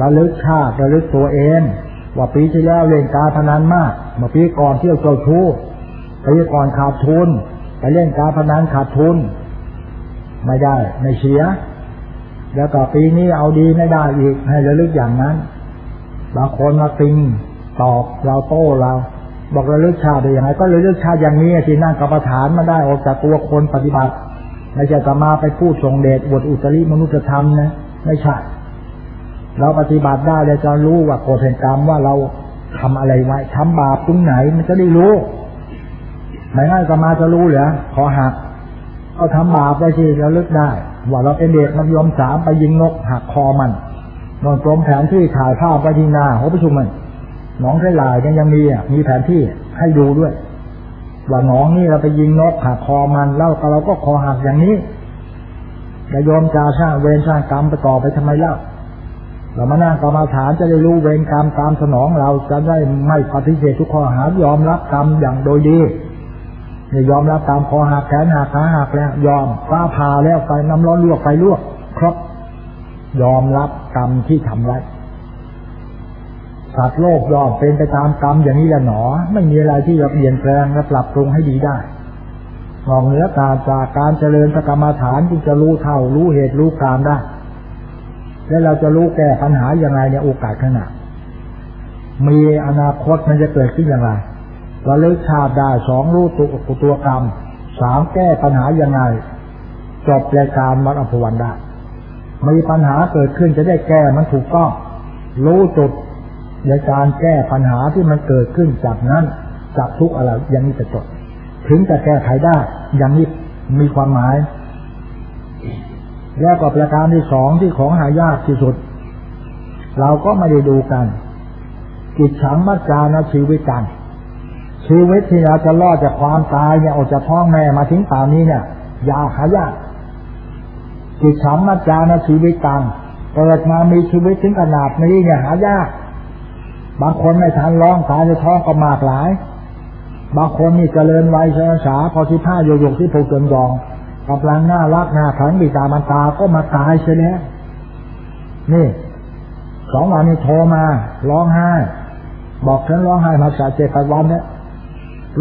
Speaker 1: ระลึกชาติระลึกตัวเอง ว่าปีที่แล้วเล่นการพนันมาก เมื่อปีก่อนเที่ยวโจชู้ปีก่อนขาดทุนไปเล่นการพนันขาดทุนไม่ได้ไม่เสีย แล้วต่อปีนี้เอาดีไม่ได้อีกให้ระลึกอย่างนั้นบางคนมาติงตอบเราโต้เรา บอกระลึกชาติได้ยังไงก็ระลึกชาติอย่างนี้ที่นั่งกรรมฐานมาได้ออกจากตัวคนปฏิบัติไม่ใช่จะมาไปพูดทรงเดชอวดอุตริมนุษยธรรมนะไม่ใช่เราปฏิบัติได้เราจะรู้ว่ากฎแห่งกรรมว่าเรา ทำอะไรไว้ทำบาปตรงไหนมันจะได้รู้ไม่งั้นจะมาจะรู้เหรอขอหักเอาทำบาปไว้ที่เราลึกได้ ว่าเราเป็นเด็กมัธยอมสามไปยิงนกหักคอมันนอนกลมแผนที่ถ่ายภาพไปที่หน้าหัวประชุมมันน้องไส้ลายกันยังมีอะมีแผนที่ให้ดูด้วย ว่าน้องนี่เราไปยิงนกหักคอมันเล่าเราก็คอหักอย่างนี้จะยอมจาสร้างเวรสร้างกรรมไปต่อไปทำไมเล่า เรามานั่งกรรมฐานจะได้รู้เวรกรรมตามสนองเราจะได้ไม่ปฏิเสธทุกข้อหายอมรับกรรมอย่างโดยดีเนี่ยยอมรับตามคอหักแขนหักขาหักแล้วยอมฟ้าผ่าแล้วไฟน้ำร้อนลวกไฟลวกครบยอมรับกรรมที่ทำไว้สัตว์โลกยอมเป็นไปตามกรรมอย่างนี้แหละหนอ ไม่มีอะไรที่จะเปลี่ยนแปลงและปรับปรุงให้ดีได้มองเหนือกาจากการเจริญกรรมฐานจึงจะรู้เท่ารู้เหตุรู้การมได้ และเราจะรู้แก้ปัญหาอย่างไรในโอกาสขณะมีอนาคตมันจะเกิดขึ้นอย่างไรระลึกชาติได้สองรู้ตัวตัวกรรมสามแก้ปัญหายังไงจบรายการมัดอภวันได้มีปัญหาเกิดขึ้นจะได้แก้มันถูกต้อง รู้จุดในการแก้ปัญหาที่มันเกิดขึ้นจากนั้นจากทุกอะไรอย่างนี้จะจบ ถึงจะแก้ไขได้อย่างนี้มีความหมาย แล้วก็ประการที่สองที่ของหายากที่สุด เราก็ไม่ได้ดูกัน กิจฉังมัจจานะชีวิตกัน ชีวิตที่เราจะรอดจากความตายเนี่ยออกจากท้องแม่มาถึงป่านี้เนี่ยยาหายากจิตสัมมาจจารชีวิตตังเกิดมามีชีวิตถึงขนาดนี้เนี่ยหายาก บางคนไม่ทันร้องตายในท้องก็มากหลาย บางคนนี่เจริญวัยเชษาพอที่ผ้าโยกที่ผูกจนยอง กำลังน้ารักน้าขังบิดามันตาก็มาตายเสียแล้วนี่สองวันนี้โทรมาร้องไห้ บอกฉันร้องไห้มาสาเจ็ดวันเนี่ย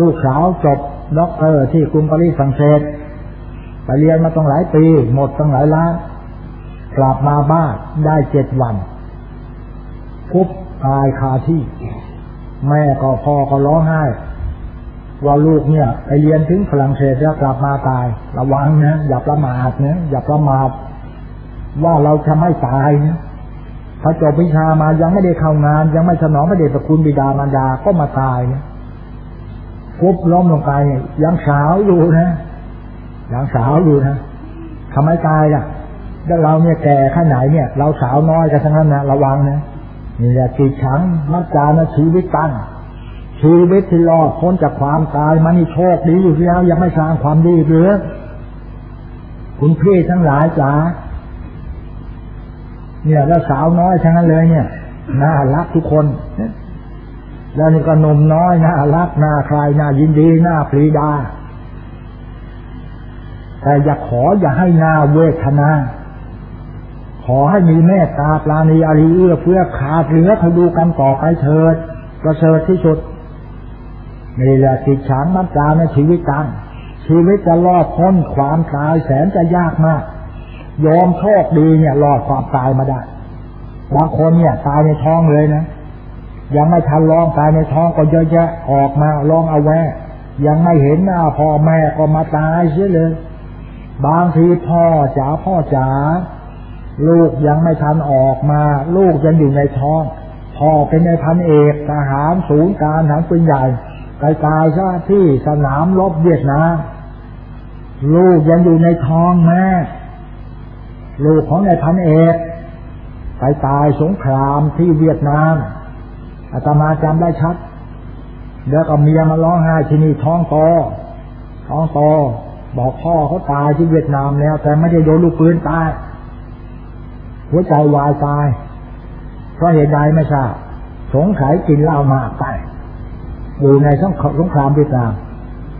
Speaker 1: ลูกสาวจบด็อกเตอร์ที่กรุงปารีสฝรั่งเศสไปเรียนมาตั้งหลายปี หมดตั้งหลายล้านกลับมาบ้านได้เจ็ดวันพุบตายคาที่ แม่ก็พ่อก็ร้องไห้ ว่าลูกเนี่ยไปเรียนถึงฝรั่งเศสแล้วกลับมาตาย ระวังนะอย่าประมาทนะอย่าประมาทว่าเราจะไม่ตายนะถ้าจบวิชามายังไม่ได้เข้างาน ยังไม่สนองพระเดชพระคุณบิดามารดาก็มาตายนะฟุบล้มลงไปยังสาวอยู่นะยังสาวอยู่นะทำไมตายล่ะแล้วเราเนี่ยแก่ขนาดเนี่ย เราสาวน้อยกันทั้งนั้นนะระวังนะนี่แหละจิตฉังมัจจานะชีวิตตั้ง ชีวิตที่รอดพ้นจากความตายมันนี่โชคดีอยู่แล้ว ยังไม่สร้างความดีหรือคุณพี่ทั้งหลายจ๋าเนี่ยแล้วสาวน้อยทั้งนั้นเลยเนี่ยน่ารักทุกคนแล้วนี่ก็นมน้อยน่ารักน่าใครน่ายินดีน่าปรีดา แต่อย่าขออย่าให้นาเวทนา ขอให้มีเมตตาปราณีอริเอื้อเพื่อขาดเหลือทดูกันต่อไปเถิดประเสริฐที่สุด นี่แหละติดฉางมัจจาในชีวิตกันชีวิตจะรอดพ้นความตายแสนจะยากมาก ยอมโชคดีเนี่ยรอดความตายมาได้บางคนเนี่ยตายในท้องเลยนะยังไม่ทันร้องตายในท้องก็เยอะแยะออกมาร้องเอาแวยังไม่เห็นหน้าพ่อแม่ก็มาตายเสียเลย บางทีพ่อจ๋าพ่อจ๋าลูกยังไม่ทันออกมา ลูกยังอยู่ในท้องพ่อเป็นในพันเอกทหารศูนย์การทหารปืนใหญ่ กายกายซะที่สนามรบเวียดนามลูกยังอยู่ในท้องแม่ ลูกของนายพันเอกไปตายสงครามที่เวียดนามอาตมาจำได้ชัด แล้วก็เมียมาร้องไห้ที่นี่ท้องโตท้องโตบอกพ่อเขาตายที่เวียดนามแล้ว แต่ไม่ได้โดนลูกปืนตายหัวใจวายตาย เพราะเหตุใดไม่ทราบสงสัยกินเหล้ามากไป อยู่ในสงสงครามเวียดนาม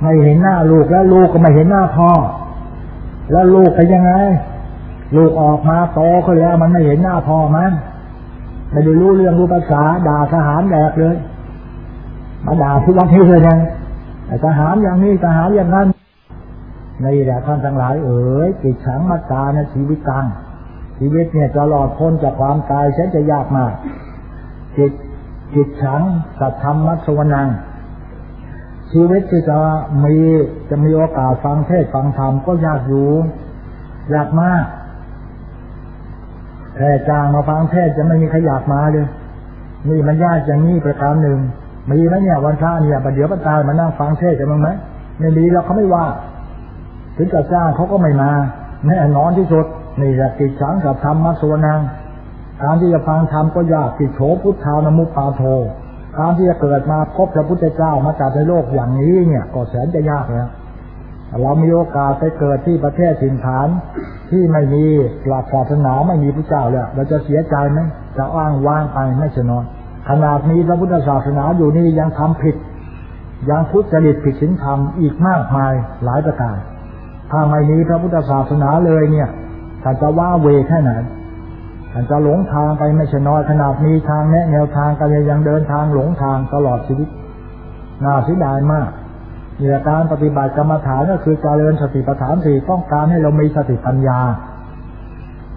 Speaker 1: ไม่เห็นหน้าลูกแล้วลูกก็ไม่เห็นหน้าพ่อ แล้วลูกเป็นยังไง ลูกออกมาโตขึ้นแล้วมันไม่เห็นหน้าพ่อมันไม่ได้รู้เรื่องรู้ภาษาด่าทหารแดกเลย มาด่าทุกวันที่เลยนะทหารอย่างนี้ทหารอย่างนั้นนี่แหละท่านทั้งหลายเอ๋ยกิจฉังมาตาในชีวิตตังชีวิตเนี่ยจะหลอดพ้นจากความตายฉันจะยากมากจิตจิตฉังสัตธรรมมัสวนัง ชีวิตที่จะมีจะมีโอกาสฟังเทศฟังธรรมก็ยากอยู่ยากมากแค่จ้างมาฟังเทศจะไม่มีใครอยากมาเลยนี่มันยากอย่างนี้ประการหนึ่งมีไหมเนี่ยวันพระเนี่ยประเดี๋ยวประตายมานั่งฟังเทศจะมั้งไหมไม่มีเราเขาไม่ว่า ถึงจะจ้างเขาก็ไม่มาแน่นอนที่สุดนี่แหละกิจสังกับธรรมมัสวนังการที่จะฟังธรรมก็ยากกิจโฉพุทธานมุปปาโท การที่จะเกิดมาพบพระพุทธเจ้ามาจากในโลกอย่างนี้เนี่ยก็แสนจะยากแล้วเรามีโอกาสไปเกิดที่ประเทศถิ่นฐาน ที่ไม่มีหลักศาสนาไม่มีพระเจ้าเลยเราจะเสียใจไหมจะอ้างว่างไปไม่ชนอนขนาดนี้พระพุทธศาสนาอยู่นี่ยังทำผิด ยังพุทธจริตผิดศีลธรรมอีกมากมายหลายประการถ้าไม่มีพระพุทธศาสนาเลยเนี่ยถ้าจะว่าเวแค่ไหน อาจจะหลงทางไปไม่ใช่น้อยขนาดมีทางแนะแนวทางกันยังเดินทางหลงทางตลอดชีวิต น่าเสียดายมากเนี่ยการปฏิบัติกรรมฐานก็คือการเริญสติปัฏฐานสี่ต้องการให้เรามีสติปัญญา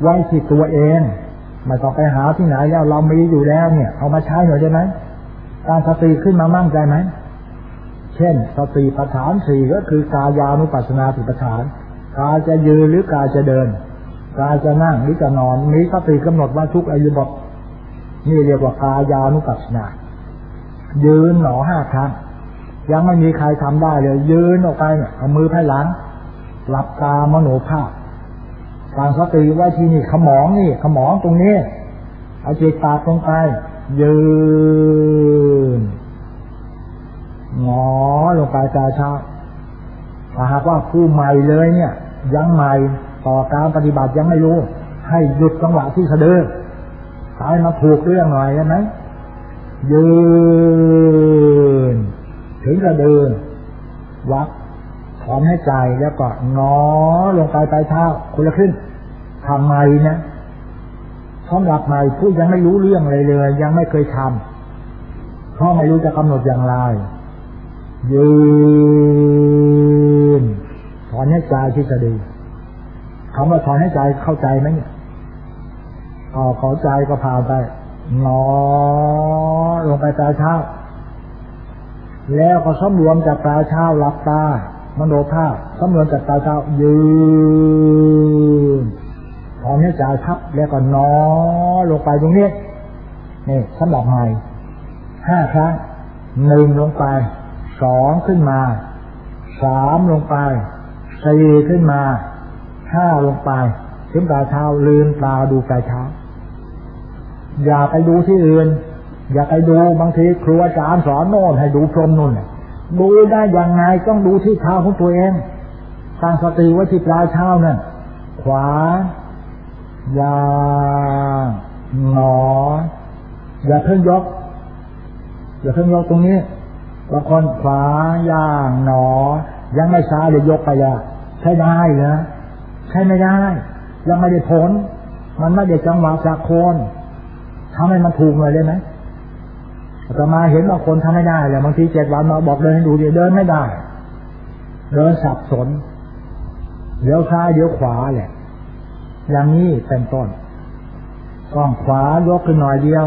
Speaker 1: ไว้ที่ตัวเองไม่ต้องไปหาที่ไหนแล้วเรามีอยู่แล้วเนี่ย เอามาใช้หน่อยได้ไหมการสติขึ้นมามั่งใจไหมเช่น สติปัฏฐานสี่ก็คือกายานุปัสสนาสติปัฏฐานกายจะยืนหรือกายจะเดิน กายจะนั่งหรือจะนอนมีสติกำหนดว่าทุกอายุบทนี่เรียกว่ากายานุปัสสนายืนหนอห้าครั้งยังไม่มีใครทำได้เลย ยืนออกไปเนี่ยเอามือไพ่หลัง หลับตามโนภาพการสติไว้ที่นี่ขมองนี่ขมองตรงนี้เอาจิตตาตรงไป ยืนงอลงไปตาเช้าถ้าหากว่าผู้ใหม่เลยเนี่ย ยังใหม่ ต่อการปฏิบัติยังไม่รู้ ให้หยุดจังหวะที่สะดือตายมาถูกเรื่องหน่อยได้ไหมยืน ถึงจะเดิน วักถอนให้ใจแล้วก็งอลงไปปลายเท้าคนละขึ้นทำใหม่นะสำหรับใหม่ผู้ยังไม่รู้เรื่องเลยเลย ยังไม่เคยทำเพราะไม่รู้จะกำหนดอย่างไรยืนถอนให้ใจที่สะดือ คำว่าถอนให้ใจเข้าใจไหมเนี่ยพอเข้าใจก็พาไปงอลงไปตาเช้า แล้วก็สมรวมจากตาเช้าหลับตามโนภาพสมรวมจากตาเช้ายืนถอนให้ใจทับ แล้วก็นอลงไปตรงนี้นี่สำหรับใหม่ห้าครั้งหนึ่งลงไปสองขึ้นมาสามลงไปสี่ขึ้นมา ห้าลงไปถึงปลายเท้าลืมตาดูปลายเท้า อย่าไปดูที่อื่น อย่าไปดูบางทีครูอาจารย์สอนโน่นให้ดูพรมนู่นดูได้อยังไงต้องดูที่เท้าของตัวเองตั้งสติไว้ที่ปลายเท้านั่นขวายางหนอ อย่าเพิ่งยก อย่าเพิ่งยกตรงนี้บางคนขวาย่างหนอ ยังไม่ช้าเลยยกไปอะใช่ได้เหรอ ใช่ไม่ได้ ยังไม่ได้ผล มันไม่ได้จังหวะจากคนทำให้มันถูกเลยได้ไหมแต่มาเห็นบางคนทำไม่ได้เลยบางทีเจ็ดวันมาบอกเดินให้ดูเดี๋ยวเดินไม่ได้ เดินสับสน เดี๋ยวซ้ายเดี๋ยวขวาแหละอย่างนี้เป็นต้นก้องขวายกขึ้นหน่อยเดียว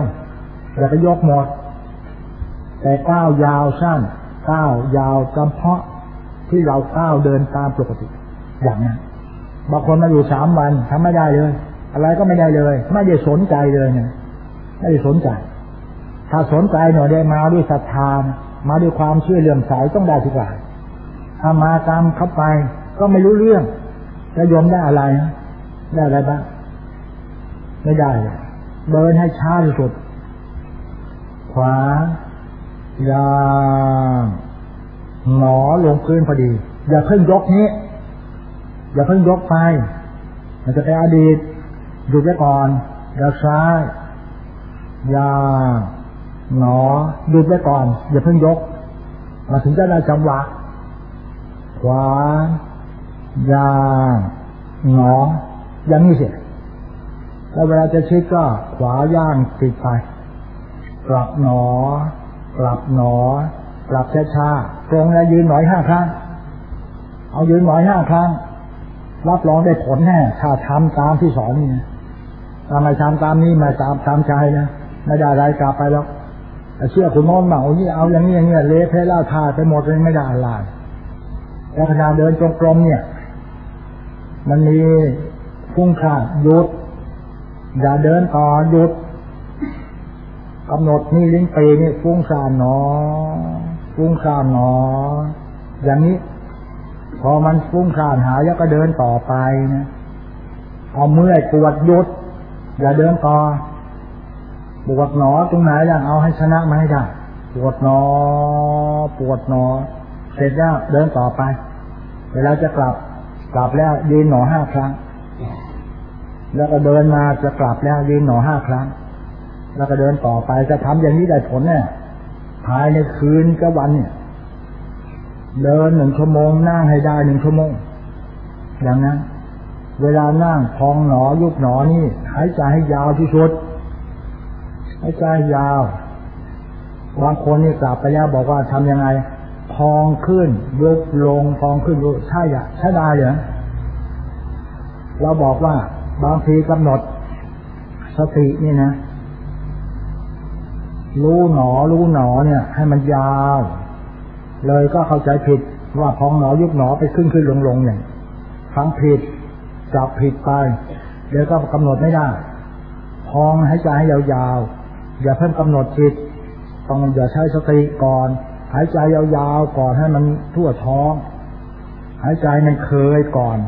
Speaker 1: แล้วก็ยกหมด แต่ก้าวยาวสั้นก้าวยาวจำเพาะที่เราก้าวเดินตามปกติอย่างนั้น บางคนมาอยู่สามวันทำไม่ได้เลย อะไรก็ไม่ได้เลย ไม่ได้สนใจเลยเนี่ยไม่ได้สนใจ ถ้าสนใจหน่อยได้มาด้วยศรัทธามาด้วยความเชื่อเลื่อมใสต้องได้ทุกอย่างถ้ามาตามเข้าไป ก็ไม่รู้เรื่องจะยอมได้อะไร ได้อะไรบ้างไม่ได้เลยเดินให้ช้าที่สุด ขวายางหนอลงพื้นพอดี อย่าเพิ่งยกนี้ อย่าเพิ่งยกไป มันจะไปอดีตหยุดไว้ก่อนเดี๋ยวซ้ายยาหนอหยุดไว้ก่อน อย่าเพิ่งยก มาถึงจะได้จังหวะขวาย่างหนออย่างนี้สิแล้วเวลาจะชิดก็ขวาย่างติดไปกลับหนอกลับหนอกลับช้าๆตรงแล้วยืนหน่อยห้าครั้ง เอายืนหน่อยห้าครั้ง รับรองได้ผลแน่ถ้าทำตามที่สอนนี่นะถ้าไมทำตามนี้ม่ตามตามใจนะไม่ได้อะไรกลับไปแล้วแต่เชื่อคุณโน้นมาโอ้ยเอาอย่างนี้อย่างนี้เละเทะล่าทาไปหมดเลยไม่ได้อะไรแล้วขณะเดินจงกรมเนี่ย มันมีฟุ้งขางหยุด อย่าเดินต่อหยุดกำหนดนี่ลิ้นปีนี่ฟุ้งซ่านหนอฟุ้งซ่านหนอ อย่างนี้ พอมันฟุ้งซ่านหายแล้วก็เดินต่อไปนะเอาเมื่อยปวดหยุด อย่าเดินต่อปวดหนอตรงไหนอย่างเอาให้ชนะมาให้ได้ปวดหนอ ปวดหนอ เสร็จแล้วเดินต่อไป เวลาจะกลับ กลับแล้วยืนหนอห้าครั้ง แล้วก็เดินมาจะกลับแล้วยืนหนอห้าครั้ง แล้วก็เดินต่อไปจะทำอย่างนี้ได้ผลเนี่ยภายในคืนกับวันเนี่ย เดินหนึ่งชั่วโมงนั่งให้ได้หนึ่งชั่วโมงอย่างนั้น เวลานั่งพองหนอยุบหนอนี่หายใจให้ยาวที่สุดหายใจยาวบางคนนี่กลับไปแล้วบอกว่าทำยังไง พองขึ้นยุบลงพองขึ้นยุบใช่อะใช่ได้เหรอเราบอกว่าบางทีกำหนด สตินี่นะรู้หนอรู้หนอเนี่ย ให้มันยาว เลยก็เข้าใจผิดว่าพองหนอยุบหนอไปขึ้นขึ้นลงลงเนี่ยฟังผิดจับผิดไปเดี๋ยวก็กำหนดไม่ได้พองให้ใจให้ยาวๆอย่าเพิ่มกำหนดผิดต้องอย่าใช้สติก่อน หายใจยาวๆก่อนให้มันทั่วท้อง หายใจมันเคยก่อน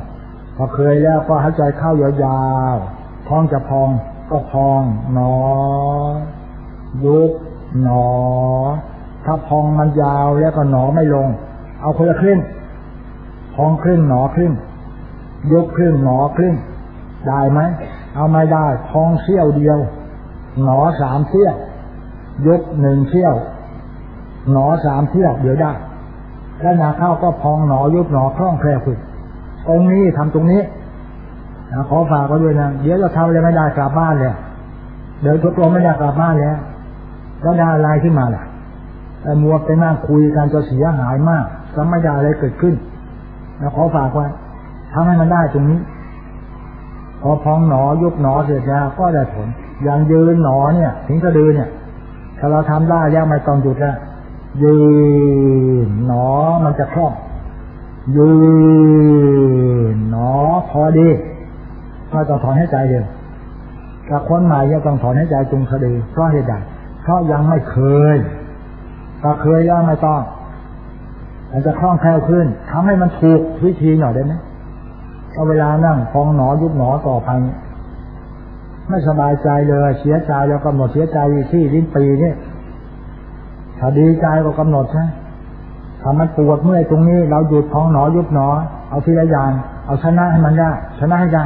Speaker 1: พอเคยแล้วก็หายใจเข้ายาวๆท้องจะพองก็พองหนอยุบหนอ ถ้าพองมันยาวแล้วก็หนอไม่ลง เอาคนละครึ่งพองครึ่งหนอครึ่งยุบครึ่งหนอครึ่งได้ไหมเอาไม่ได้พองเสี้ยวเดียว หนอสามเสี้ยวยุบหนึ่งเสี้ยว หนอสามเสี้ยวเดี๋ยวได้แล้วนาเข้าก็พองหนอยุบหนอคล่องแคล่วขึ้นตรงนี้ทำตรงนี้ขอฝากเขาด้วยนะเดี๋ยวเราทำอะไรไม่ได้กลับบ้านเลยเดินทุกลมไม่ได้กลับบ้านแล้วแล้วได้อะไรขึ้นมาล่ะ มัวไปนั่งคุยกันจะเสียหายมากจะไม่ได้อะไรเกิดขึ้นนะขอฝากไว้ทำให้มันได้ตรงนี้ พอพองหนอยุบหนอเสร็จแล้วก็ได้ผล อย่างยืนหนอเนี่ย ถึงจะเดินเนี่ย ถ้าเราทำได้แล้วไม่ต้องหยุดแล้วยืนหนอมันจะคล่องยืนหนอพอดีก็ต้องถอนให้ใจเดียวกับคนใหม่ยังต้องถอนให้ใจจงสะดือเพราะเหตุใดเพราะยังไม่เคย ถ้าเคยแล้วไม่ต้องมันจะคล่องแคล่วขึ้นทำให้มันถูกวิธีหน่อยได้ไหมเอาเวลานั่งฟองหนอยุบหนอต่อไปไม่สบายใจเลยเสียใจแล้วกำหนดเสียใจที่ลิ้นปีนี่ถ้าดีใจก็กำหนดใช่ถ้ามันปวดเมื่อยตรงนี้ เราหยุดท้องหนอยุบหนอ เอาทีละอย่างเอาชนะให้มันได้ชนะให้ได้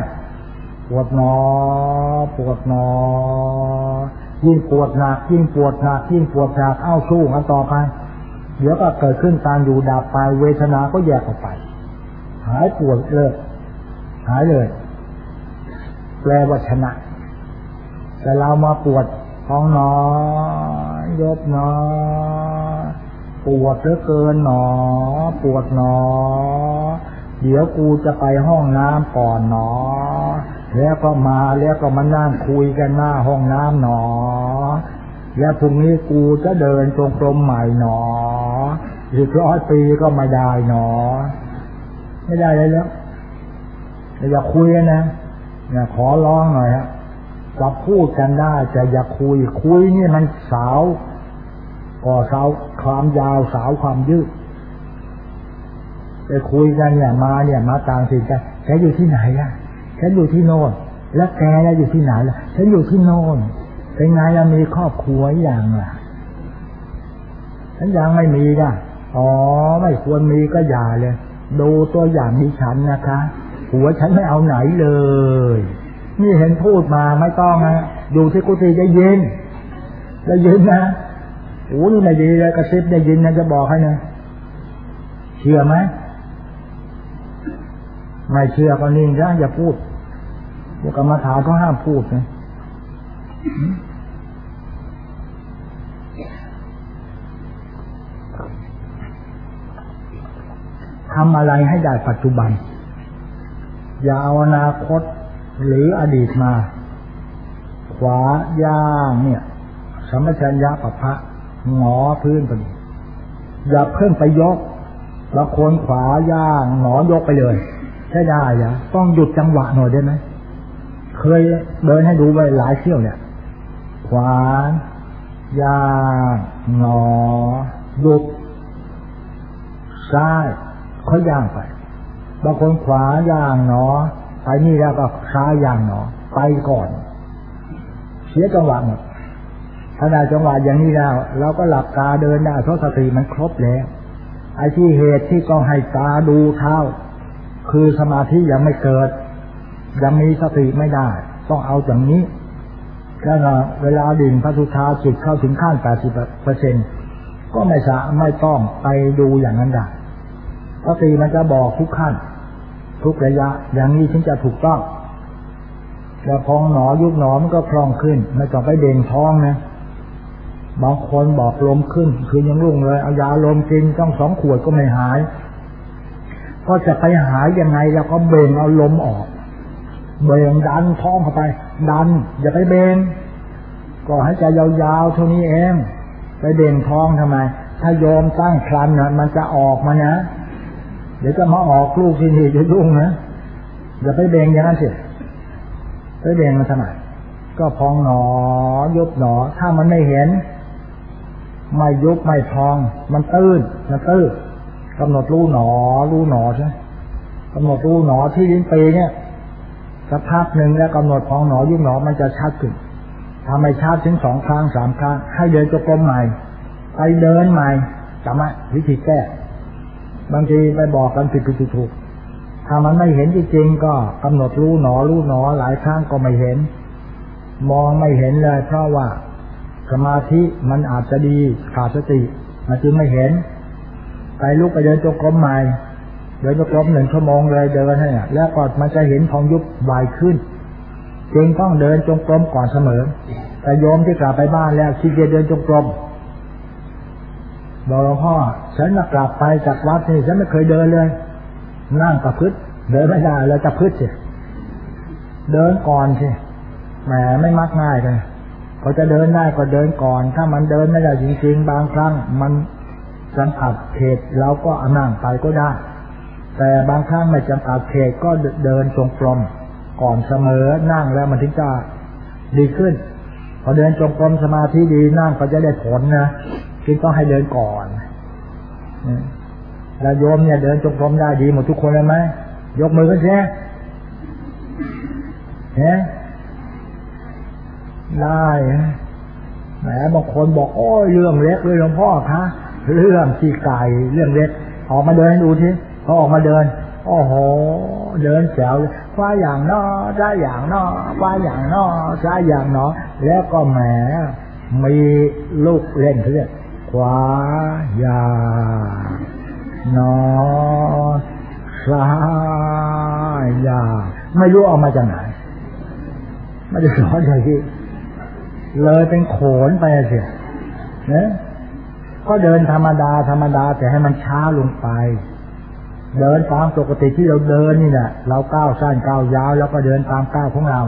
Speaker 1: ปวดหนอ ปวดหนอ ยิ่งปวดหนักยิ่งปวดหนักยิ่งปวดหนักเอ้าสู้กันต่อไป เดี๋ยวก็เกิดขึ้นการอยู่ดับไป เวทนาก็แยกออกไป หายปวดเลยหายเลย แปลว่าชนะ แต่เรามาปวดท้องหนอยกหนอปวดเหลือเกินหนอ ปวดหนอ เดี๋ยวกูจะไปห้องน้ำก่อนหนอ แล้วก็มาแล้วก็มานั่งคุยกันหน้าห้องน้ำหนอ แล้วพรุ่งนี้กูจะเดินจงกรมใหม่หนออีกร้อยปีก็ไม่ได้หนอ ไม่ได้เลยแล้วอย่าคุยนนะอย่าขอร้องหน่อยฮะจะพูดกันได้จะอย่าคุย คุยนี่มันสาวก่อสาวความยาวสาวความยืดไปคุยกันเนี่ยมาเนี่ยมาต่างถิ่นกันแกอยู่ที่ไหนล่ะ ฉันอยู่ที่โน่นแล้วแกแล้วอยู่ที่ไหนล่ะ ฉันอยู่ที่โน่นเป็นไงล่ะมีครอบครัวอย่างล่ะ ฉันยังไม่มีนะอ๋อ ไม่ควรมีก็อย่าเลย ดูตัวอย่างดิฉันนะคะ หัวฉันไม่เอาไหนเลย นี่เห็นพูดมาไม่ต้องนะอยู่ที่กุฏิจะยินจะยินนะโอ้นี่ไม่ดีเลยกระซิบได้ยินนะจะบอกให้นะเชื่อไหมไม่เชื่อก็นิ่งนะอย่าพูด พวกรรมฐานเขาห้ามพูดนะทำอะไรให้ได้ปัจจุบัน อย่าเอาอนาคตหรืออดีตมา ขวาย่างเนี่ยสมัชัญญาปะพะหงอพื้นไปอย่าเพิ่งไปยกบางคนขวาย่างหงอยกไปเลยใช่ได้เหรอต้องหยุดจังหวะหน่อยได้ไหม เคยเดินให้ดูไปหลายเที่ยวเนี่ย ขวายางหงอหยุดซ้ายเขาย่างไปบางคนขวาย่างหนอ ไปนี่แล้วก็ซ้ายย่างหนอ ไปก่อน เสียจังหวะหมดถ้าได้จังหวะอย่างนี้แล้วเราก็หลับตาเดินได้เพราะสติมันครบแล้วไอ้ที่เหตุที่ต้องให้ตาดูเท้า คือสมาธิยังไม่เกิด ยังมีสติไม่ได้ ต้องเอาอย่างนี้แล้วเวลาดิ่งพระสุธาจิตเข้าถึงขั้นแปดสิบเปอร์เซ็นก็ไม่สาไม่ต้องไปดูอย่างนั้นได้สติมันจะบอกทุกขั้น ทุกระยะ อย่างนี้ถึงจะถูกต้องแต่พองหนอยุบหนอมันก็คล่องขึ้นไม่ต้องไปเด่งท้องนะบางคนบอกลมขึ้น คือยังรุ่งเลยเอายาลมกินต้องสองขวดก็ไม่หาย ก็จะไปหายยังไงแล้วก็เบ่งเอาลมออก เบ่งดันท้องเข้าไป ดัน อย่าไปเบ่งก็ให้ใจยาวๆเท่านี้เอง ไปเบ่งท้องทำไม ถ้าโยมตั้งครันนะมันจะออกมานะ เดี๋ยวจะมาออกลูกที่นี่จะยุ่งนะอย่าไปเบ่งอย่างนั้นสิไปเบ่งมันทำไมก็พองหนอยุบหนอ ถ้ามันไม่เห็น ไม่ยุบไม่พอง มันตื้นมันตื้นกำหนดรู้หนอรู้หนอใช่กำหนดรู้หนอที่ลิ้นปีเนี่ย สักพักหนึ่งแล้วกำหนดพองหนอยุบหนอมันจะชัดขึ้นทำให้ชัดถึงสองครั้งสามครั้ง ให้เดินจงกรมใหม่ ไปเดินใหม่จำไหมวิธีแก้ บางทีไปบอกกันผิดผิดถูกถ้ามันไม่เห็นจริงๆก็กำหนดรู้หนอรู้หนอหลายครั้งก็ไม่เห็น มองไม่เห็นเลย เพราะว่าสมาธิมันอาจจะดีขาดสติมันจึงไม่เห็น ไปลุกไปเดินจงกรมใหม่ เดินจงกรมหนึ่งชั่วโมงเลยเดินให้แล้วก่อนมันจะเห็นพองยุบวายขึ้นจึงต้องเดินจงกรมก่อนเสมอ แต่โยมที่กลับไปบ้านแล้วขี้เกียจเดินจงกรมบอกหลวงพ่อฉันกลับไปจากวัดนี่ฉันไม่เคยเดินเลย นั่งกับพืชเดินไม่ได้แล้วจะพืชสิเดินก่อนสิแหมไม่มักง่ายเลยเขาจะเดินได้ก็เดินก่อน ถ้ามันเดินไม่ได้จริงๆ บางครั้ง มันจำกัดเขตเราก็นั่งไปก็ได้ แต่บางครั้งไม่จำกัดเขตก็เดินตรงกลมก่อนเสมอนั่งแล้วมันถึงจะดีขึ้น พอเดินจงกรมสมาธิดีนั่งก็จะได้ผลนะจึงต้องให้เดินก่อนแล้วโยมเนี่ยเดินจงกรมได้ดีหมดทุกคนเลยไหมยกมือกันเสียเฮ้ได้แหมบางคนบอกโอ้ยเรื่องเล็กเลยหลวงพ่อคะเรื่องที่ไก่เรื่องเล็กออกมาเดินให้ดูที พอออกมาเดิน โอ้โห เดินแถวว่าอย่างนอได้อย่างนอว่าอย่างนอใช้อย่างนอแล้วก็แหมมีลูกเล่นเรียกขวาอย่างนอซ้ายอย่างไม่รู้เอามาจากไหนไม่ได้สอนเลยที่เลยเป็นโขนไปเสียนะก็เดินธรรมดาธรรมดาแต่ให้มันช้าลงไป เดินตามปกติที่เราเดินนี่แหละเราก้าวสั้นก้าวยาว แล้วก็เดินตามก้าวของเรา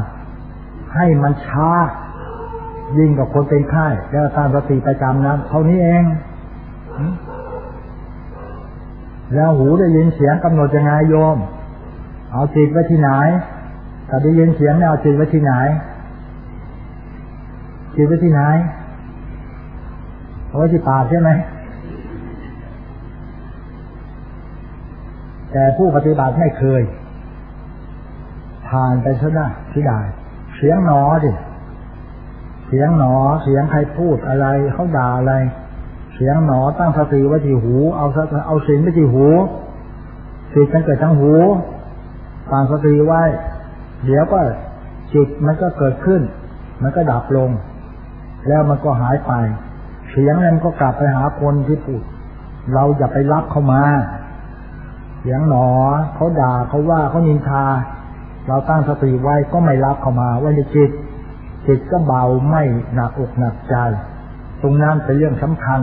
Speaker 1: ให้มันช้ายิ่งกับคนเป็นไข้แล้วสร้างสติประจำนะเท่านี้เอง แล้วหูได้ยินเสียงกำหนดยังไงโยม เอาจิตไว้ที่ไหนแต่ได้ยินเสียงเนี่ยเอาจิตไว้ที่ไหนจิตไว้ที่ไหนเอาไว้ที่ปากใช่ไหม แต่ผู้ปฏิบัติไม่เคย ผ่านไปซะนะที่ได้เสียงหนอดิเสียงหนอเสียงใครพูดอะไรเขาด่าอะไร เสียงหนอตั้งสติไว้ที่หู เอาเอาสิ่งไว้ที่หูจิตมันเกิดทั้งหูตั้งสติไว้ เดี๋ยวก็จิตมันก็เกิดขึ้น มันก็ดับลง แล้วมันก็หายไป เสียงนั้นก็กลับไปหาคนที่พูดเราอย่าไปรับเข้ามา เสียงหนอเขาด่าเขาว่าเขานินทา เราตั้งสติไว้ก็ไม่รับเข้ามาไว้ในจิตจิตก็เบาไม่หนักอกหนักใจ ตรงนั้นเป็นเรื่องสำคัญ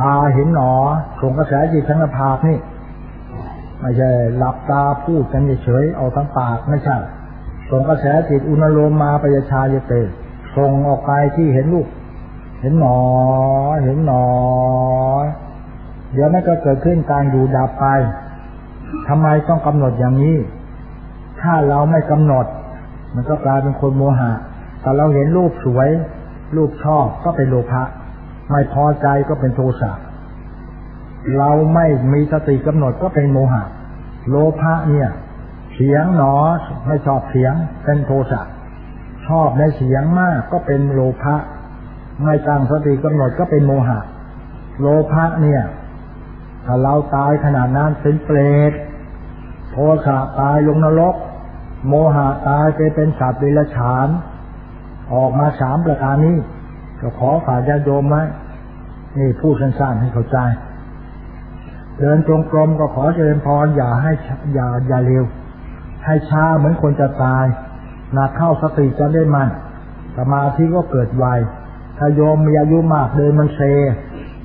Speaker 1: ตาเห็นหนอส่งกระแสจิตทั้งภาคนี่ไม่ใช่หลับตาพูดกันเฉยเอาทั้งปากไม่ใช่ส่งกระแสจิตอุณโลมมาปยชาเยเตส่งออกไปที่เห็นลูก เห็นหนอ เห็นหนอ เดี๋ยวนั่นก็เกิดขึ้นการอยู่ดับไป ทำไมต้องกำหนดอย่างนี้ ถ้าเราไม่กำหนด มันก็กลายเป็นคนโมหะ แต่เราเห็นรูปสวย รูปชอบก็เป็นโลภะ ไม่พอใจก็เป็นโทสะ เราไม่มีสติกำหนดก็เป็นโมหะ โลภะเนี่ย เสียงหนอไม่ชอบเสียงเป็นโทสะ ชอบในเสียงมากก็เป็นโลภะ ไม่ตั้งสติกำหนดก็เป็นโมหะ โลภะเนี่ย ถ้าเราตายขนาดนั้นเป็นเปรตโทสะตายลงนรก โมหะตายไปเป็นสัตว์เดรัจฉาน ออกมาสามประการนี้ก็ขอฝากญาติโยมไหมนี่พูดสั้นๆให้เข้าใจ เดินจงกรมก็ขอเจริญพรอย่าให้อย่าอย่าเร็ว ให้ช้าเหมือนคนจะตายนาเข้าสติจะได้มันสมาธิก็เกิดไวถ้าโยมมีอายุมากเดินมันเซ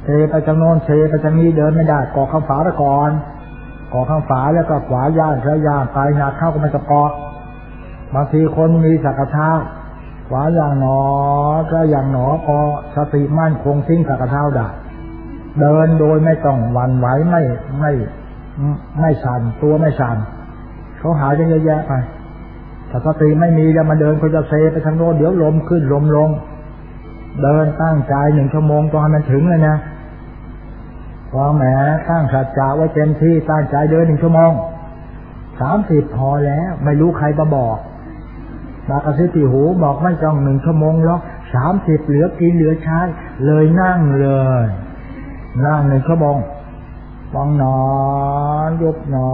Speaker 1: เซไปจางโน้นเซไปจางนี้เดินไม่ได้กอข้างฝาตะกอนกอข้างฝาแล้วก็ขวาย่านซ้าย่านไปหนักเข้าก็ไม่สะกอบางทีคนมีสักเท้าขวาอย่างหนอก็อย่างหนอพอสติมั่นคงทิ้งสักเท้าได้เดินโดยไม่ต้องหวั่นไหวไม่ไม่ไม่สั่นตัวไม่สั่นเขาหายเยอะแยะไปถ้าสติไม่มีแล้วมาเดินเขาจะเซไปทางโน้นเดี๋ยวลมขึ้นลมลง เดินตั้งใจหนึ่งชั่วโมงต้องให้มันถึงเลยนะ พอแหมตั้งสัจจะไว้เต็มที่ตั้งใจเดินหนึ่งชั่วโมงสามสิบพอแล้ว ไม่รู้ใครมาบอกมากระซิบที่หูบอกไม่ต้องหนึ่งชั่วโมงหรอกสามสิบเหลือกินเหลือใช้เลยนั่งเลยนั่งหนึ่งชั่วโมงฟังหนอนยุบหนอ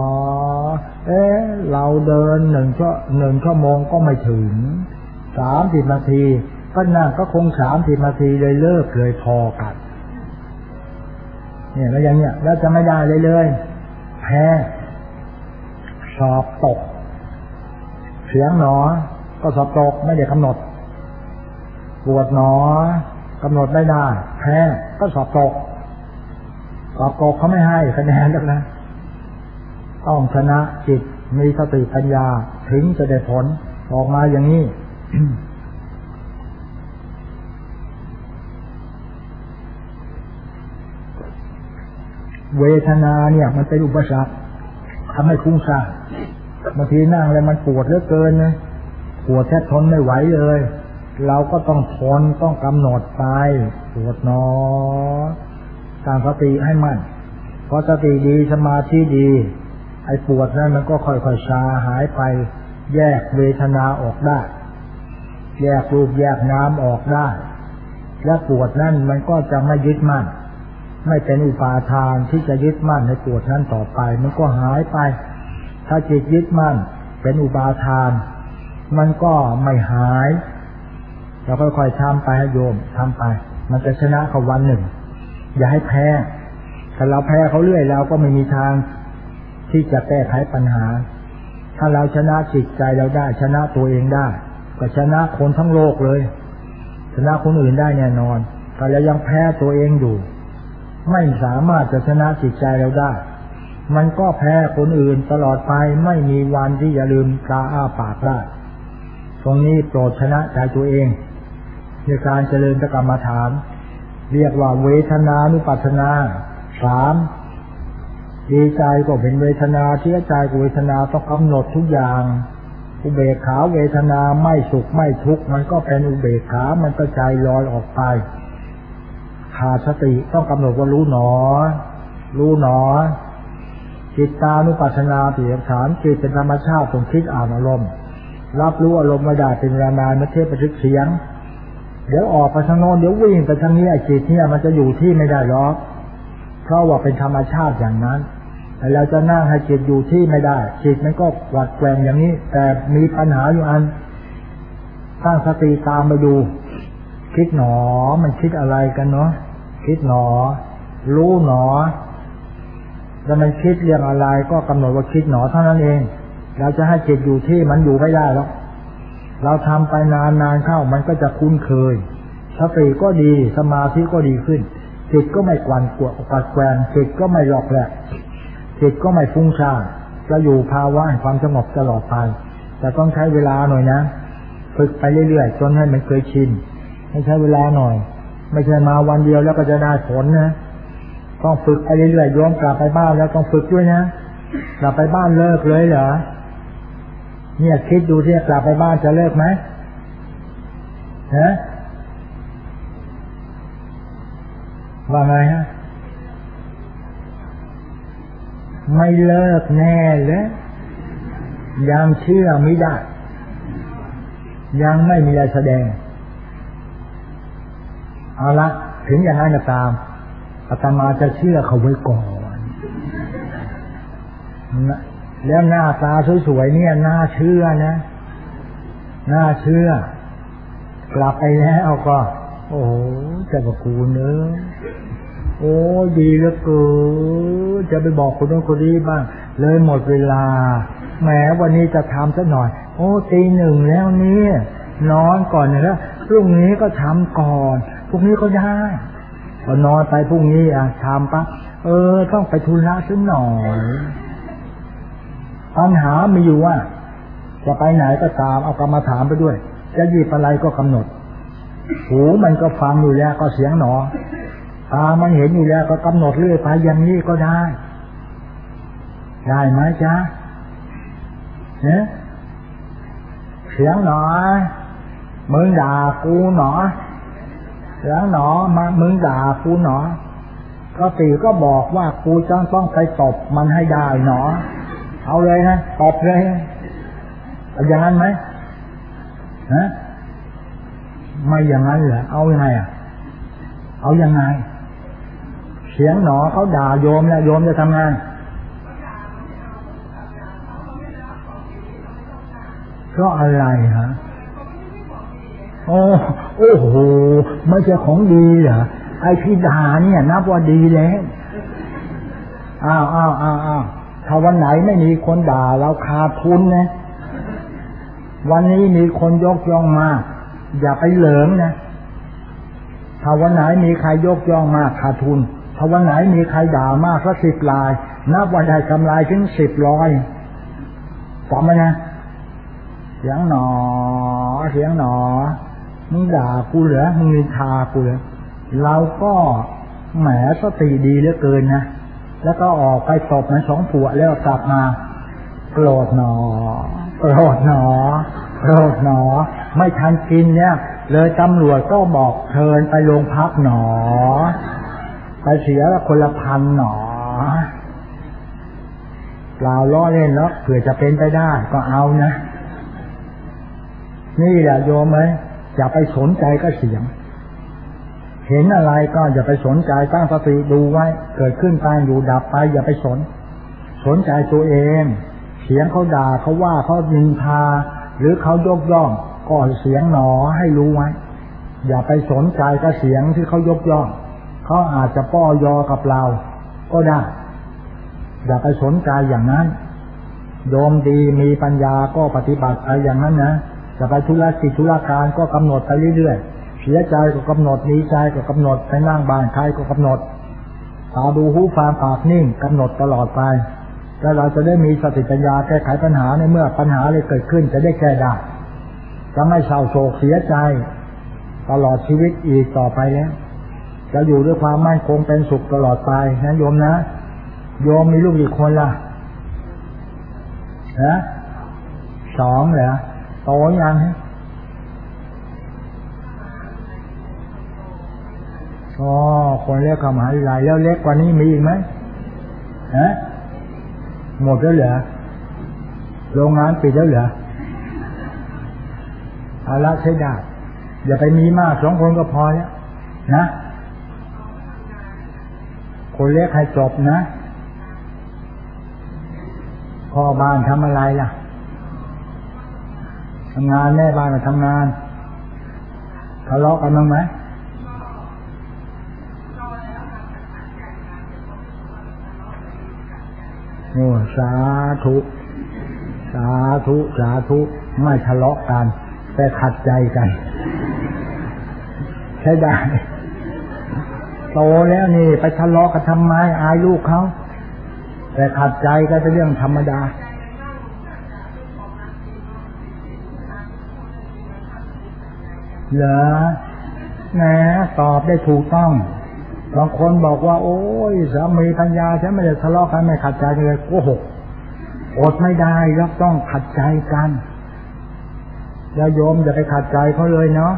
Speaker 1: เอ๊ะเราเดินหนึ่งชั่วหนึ่งชั่วโมงก็ไม่ถึงสามสิบนาทีก็นั่งก็คงสามสิบนาทีเลยเลิกเลยพอกัน เนี่ยแล้วอย่างเนี้ยแล้วจะไม่ได้เลยเลยแพ้สอบตก เสียงหนอ ก็สอบตกไม่ได้กำหนดปวดหนอกำหนดไม่ได้แพ้ก็สอบตกสอบตกเขาไม่ให้คะแนนแล้วนะต้องชนะจิตมีสติปัญญาถึงจะได้ผลออกมาอย่างนี้ เวทนาเนี่ย มันเป็นอุปสรรคทำให้คุ้งซ่าบางทีนั่งแล้วมันปวดเหลือเกินนะปวดแทบทนไม่ไหวเลย เราก็ต้องทนต้องกำหนดไปปวดนอตามสติให้มั่นพอสติดีสมาธิดี ไอ้ปวดนั้นมันก็ค่อยๆชาหายไป แยกเวทนาออกได้ แยกรูปแยกน้ำออกได้ และปวดนั่นมันก็จะไม่ยึดมั่น ไม่เป็นอุปาทานที่จะยึดมั่นในปวดนั้นต่อไป มันก็หายไป ถ้าจิตยึดมั่น เป็นอุบาทาน มันก็ไม่หายเราค่อยๆทำไปโยมทำไป มันจะชนะเขาวันหนึ่ง อย่าให้แพ้ถ้าเราแพ้เขาเรื่อยเราก็ไม่มีทางที่จะแก้ไขปัญหา ถ้าเราชนะจิตใจเราได้ ชนะตัวเองได้ก็ชนะคนทั้งโลกเลย ชนะคนอื่นได้แน่นอนแต่เรายังแพ้ตัวเองอยู่ ไม่สามารถจะชนะจิตใจเราได้ มันก็แพ้คนอื่นตลอดไปไม่มีวันที่จะลืมตาอ้าปากได้ตรงนี้โปรดชนะใจตัวเองในการเจริญกรรมฐาน เรียกว่าเวทนานุปัสนาสามดีใจก็เป็นเวทนาเสียใจก็เวทนาต้องกำหนดทุกอย่างอุเบกขาเวทนาไม่สุขไม่ทุกข์มันก็เป็นอุเบกขา มันก็ใจลอยออกไป ขาดสติต้องกำหนดว่ารู้หนอ รู้หนอ จิตตานุปัสสนาเปียกฐานจิตเป็นธรรมชาติตรงคิดอ่านอารมณ์ รับรู้อารมณ์ไม่ได้เป็นเวลานานมาเทพประทึกเสียง เดี๋ยวออกไปทางโน้นเดี๋ยววิ่งไปทางนี้ไอ้จิตเนี่ยมันจะอยู่ที่ไม่ได้หรอกเพราะว่าเป็นธรรมชาติอย่างนั้นแต่เราจะนั่งให้จิตอยู่ที่ไม่ได้ จิตมันก็หวัดแกว่งอย่างนี้ แต่มีปัญหาอยู่อันตั้งสติตามไปดู คิดหนอมันคิดอะไรกันเนาะ คิดหนอ รู้หนอแล้วมันคิดเรื่องอะไรก็กำหนดว่าคิดหนอเท่านั้นเอง เราจะให้จิตอยู่ที่มันอยู่ไม่ได้หรอกเราทำไปนานๆเข้ามันก็จะคุ้นเคยสติก็ดีสมาธิก็ดีขึ้น จิตก็ไม่กวนกวกัดแกงจิตก็ไม่หลอกแหลกจิตก็ไม่ฟุ้งซ่านจะอยู่ภาวะความสงบตลอดไปแต่ต้องใช้เวลาหน่อยนะ ฝึกไปเรื่อยๆจนให้มันเคยชินให้ใช้เวลาหน่อย ไม่ใช่มาวันเดียวแล้วก็จะได้ผลนะต้องฝึกไปเรื่อยๆย้อนกลับไปบ้านแล้วต้องฝึกด้วยนะกลับไปบ้านเลิกเลยเหรอเนี่ยคิดดูที่กลับไปบ้านจะเลิกไหมฮะว่าไงฮะไม่เลิกแน่เลยยังเชื่อไม่ได้ ยังไม่มีอะไรแสดง เอาละถึงอย่างนั้นก็ตามอาตมาจะเชื่อเขาไว้ก่อนแล้วหน้าตาสวยๆเนี่ยน่าเชื่อนะน่าเชื่อ กลับไปแล้วก็ โอ้จ้าประกูเนื้อโอ้ดีเหลือเกินจะไปบอกคนโน้นคนนี้บ้าง เลยหมดเวลาแหมวันนี้จะทำสักหน่อย โอ้ตีหนึ่งแล้วนี่นอนก่อนเนี่ยแล้วพรุ่งนี้ก็ทำก่อน พรุ่งนี้ก็ได้พอนอนไปพรุ่งนี้อะทำปะเออ ต้องไปทุนละสักหน่อยปัญหามีอยู่ว่า จะไปไหนก็ตามเอากรรมาถามไปด้วย จะหยิบอะไรก็กำหนด หูมันก็ฟังอยู่แล้วก็เสียงหนอตามันเห็นอยู่แล้วก็กำหนดเรื่อยไปอย่างนี้ก็ได้ ได้ไหมจ๊ะเนี่ยเสียงหนอมึงด่ากูหนอ เสียงหนอมามึงด่ากูหนอก็ตีก็บอกว่ากูจ้องต้องไปตบมันให้ได้หนอ เอาเลยนะตบเลยอย่างนั้นไหมฮะไม่อย่างนั้นเหรอเอายังไงอะ เอายังไง เสียงหนอเขาด่าโยมแล้วโยมจะทำงานก็อะไรฮะ โอ้โอ้โหไม่ใช่ของดีเหรอไอ้ที่ด่าเนี่ยนับว่าดีแล้วอ้าวอ้าวอ้าวอ้าวถ้าวันไหนไม่มีคนด่าเราขาดทุนนะวันนี้มีคนยกย่องมาอย่าไปเหลิงนะถ้าวันไหนมีใครยกย่องมากขาดทุนถ้าวันไหนมีใครด่ามากสักสิบลาย นับว่าได้กำไรถึงสิบร้อยจำไหมนะเสียงหนอเสียงหนอ มึงด่ากูเหรอมึงนินทากูเหรอเราก็แหมสติดีเหลือเกินนะแล้วก็ออกไปตบมันสองผัวแล้วกลับมาโกรธหนอโกรธหนอโกรธหนอ ไม่ทันกินเนี่ย เลยตำรวจก็บอกเชิญไปโรงพักหนอ ไปเสียละคนละพันหนอเปล่าล้อเล่นแล้วเผื่อจะเป็นไปได้ก็เอานะ นี่แหละโยมไหม อย่าไปสนใจก็เสียง เห็นอะไรก็อย่าไปสนใจตั้งสติดูไว้ เกิดขึ้นไปอยู่ดับไป อย่าไปสน สนใจตัวเอง เสียงเขาด่าเขาว่าเขานินทาหรือเขายกย่องก็เสียงหนอให้รู้ไว้ อย่าไปสนใจกับเสียงที่เขายกย่องเขาอาจจะป้อยอกับเรา ก็ได้ อย่าไปสนใจอย่างนั้นโยมดีมีปัญญาก็ปฏิบัติอะไรอย่างนั้นนะ จะไปธุรกิจธุรการก็กำหนดไปเรื่อยๆเสียใจก็กำหนดดีใจก็กำหนดไปนั่งบานใครก็กำหนดตาดูหูฟังปากนิ่งกำหนดตลอดไปแล้วเราจะได้มีสติปัญญาแก้ไขปัญหาในเมื่อปัญหาเลยเกิดขึ้นจะได้แก้ได้จะไม่เศร้าโศกเสียใจ ตลอดชีวิตอีกต่อไปแล้วจะอยู่ด้วยความมั่นคงเป็นสุขตลอดไปนะโยมนะโยมมีลูกกี่คนล่ะฮะสองเหรอ โตยังฮะอ๋อคนเล็กข้ามหาวิทยาลัยแล้วเล็กกว่านี้มีอีกไหมฮะหมดแล้วเหรอโรงงานปิดแล้วเหรอเอาละใช้ได้อย่าไปมีมากสองคนก็พอแล้วนะคนเล็กให้จบนะพ่อบ้านทำอะไรล่ะ ทำงานแม่บ้านก็ทำงานทะเลาะกันบ้างไหมโอ้สาธุ สาธุ สาธุ ไม่ทะเลาะกัน แต่ขัดใจกัน ใช่ได้ โตแล้วนี่ ไปทะเลาะกันทำไมอายลูกเขา แต่ขัดใจก็เป็นเรื่องธรรมดา เหรอแหมตอบได้ถูกต้องบางคนบอกว่า โอ้ยสามีปัญญาฉันไม่ได้ทะเลาะกันไม่ขัดใจเลยโกหกอดไม่ได้แล้วต้องขัดใจกันอย่าโยมอย่าไปขัดใจเขาเลยเนาะ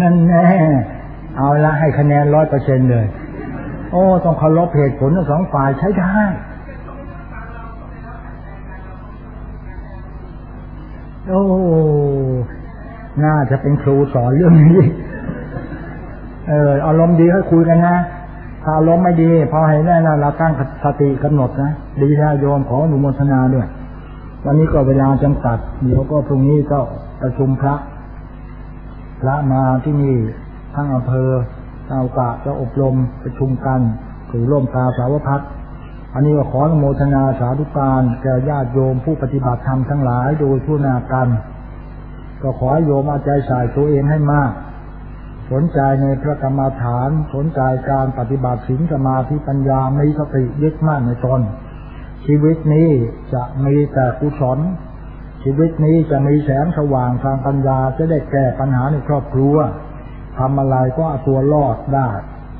Speaker 1: นั่นแน่เอาละให้คะแนนร้อยเปอร์เซ็นเลย โอ้ต้องเคารพเหตุผลทั้งสองฝ่ายใช้ได้โอ้น่าจะเป็นครูสอนเรื่องนี้ เอออารมณ์ดีให้คุยกันนะถ้าอารมณ์ไม่ดี พอให้แน่นะเราตั้งสติกำหนดนะ ดีนะโยมขออนุโมทนาด้วย วันนี้ก็เวลาจำกัดเดี๋ยวก็พรุ่งนี้ก็ประชุมพระ พระมาที่นี่ทั้งอำเภอ เจ้ากะจะอบรมประชุมกันถือร่มตาสาวพัดอันนี้ก็ขอโมทนาสาธุการแก่ญาติโยมผู้ปฏิบัติธรรมทั้งหลายโดยทั่วนากัน ก็ขอให้โยมเอาใจใส่ตัวเองให้มาก สนใจในพระกรรมฐาน สนใจการปฏิบัติศีลสมาธิปัญญามีสติยึดมั่นในตนชีวิตนี้จะมีแต่กุศลชีวิตนี้จะมีแสงสว่างทางปัญญาจะได้แก้ปัญหาในครอบครัว ทำอะไรก็เอาตัวรอดได้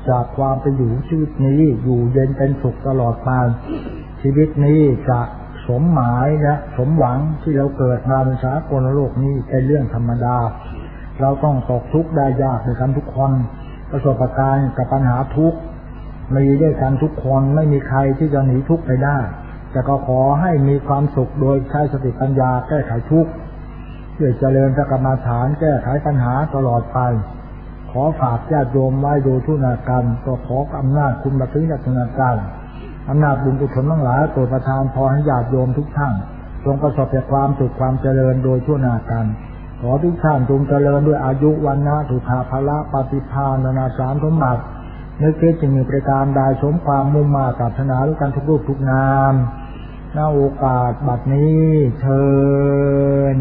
Speaker 1: จากความไปอยู่ชีวิตนี้อยู่เย็นเป็นสุขตลอดไปชีวิตนี้จะสมหมายและสมหวังที่เราเกิดมาในสากลโลกนี้เป็นเรื่องธรรมดา เราต้องตกทุกข์ได้ยากด้วยกันทุกคนประสบการณ์กับปัญหาทุกข์มีด้วยกันทุกคนไม่มีใครที่จะหนีทุกข์ไปได้ แต่ก็ขอให้มีความสุขโดยใช้สติปัญญาแก้ไขทุกข์เพื่อเจริญพระกรรมฐานแก้ไขปัญหาตลอดไป อฝากญาติโยมไว้โดยทุนากันก็ขออำนาจคุณบัตรยัตนาการอำนาจบุญกุศลทั้งหลายโปรดประทานพรให้ญาติโยมทุกท่านจงประสบแต่ความสุขความเจริญโดยทั่วนากันขอทุกท่านจงเจริญด้วยอายุวันนะสุขาภละปฏิภาณนานาสามสมบัตินึกคิดจึงมีประการใดสมความมุ่งมาตรารถนาด้วยกันทุกรูปทุกนามณโอกาสบัดนี้เชิญ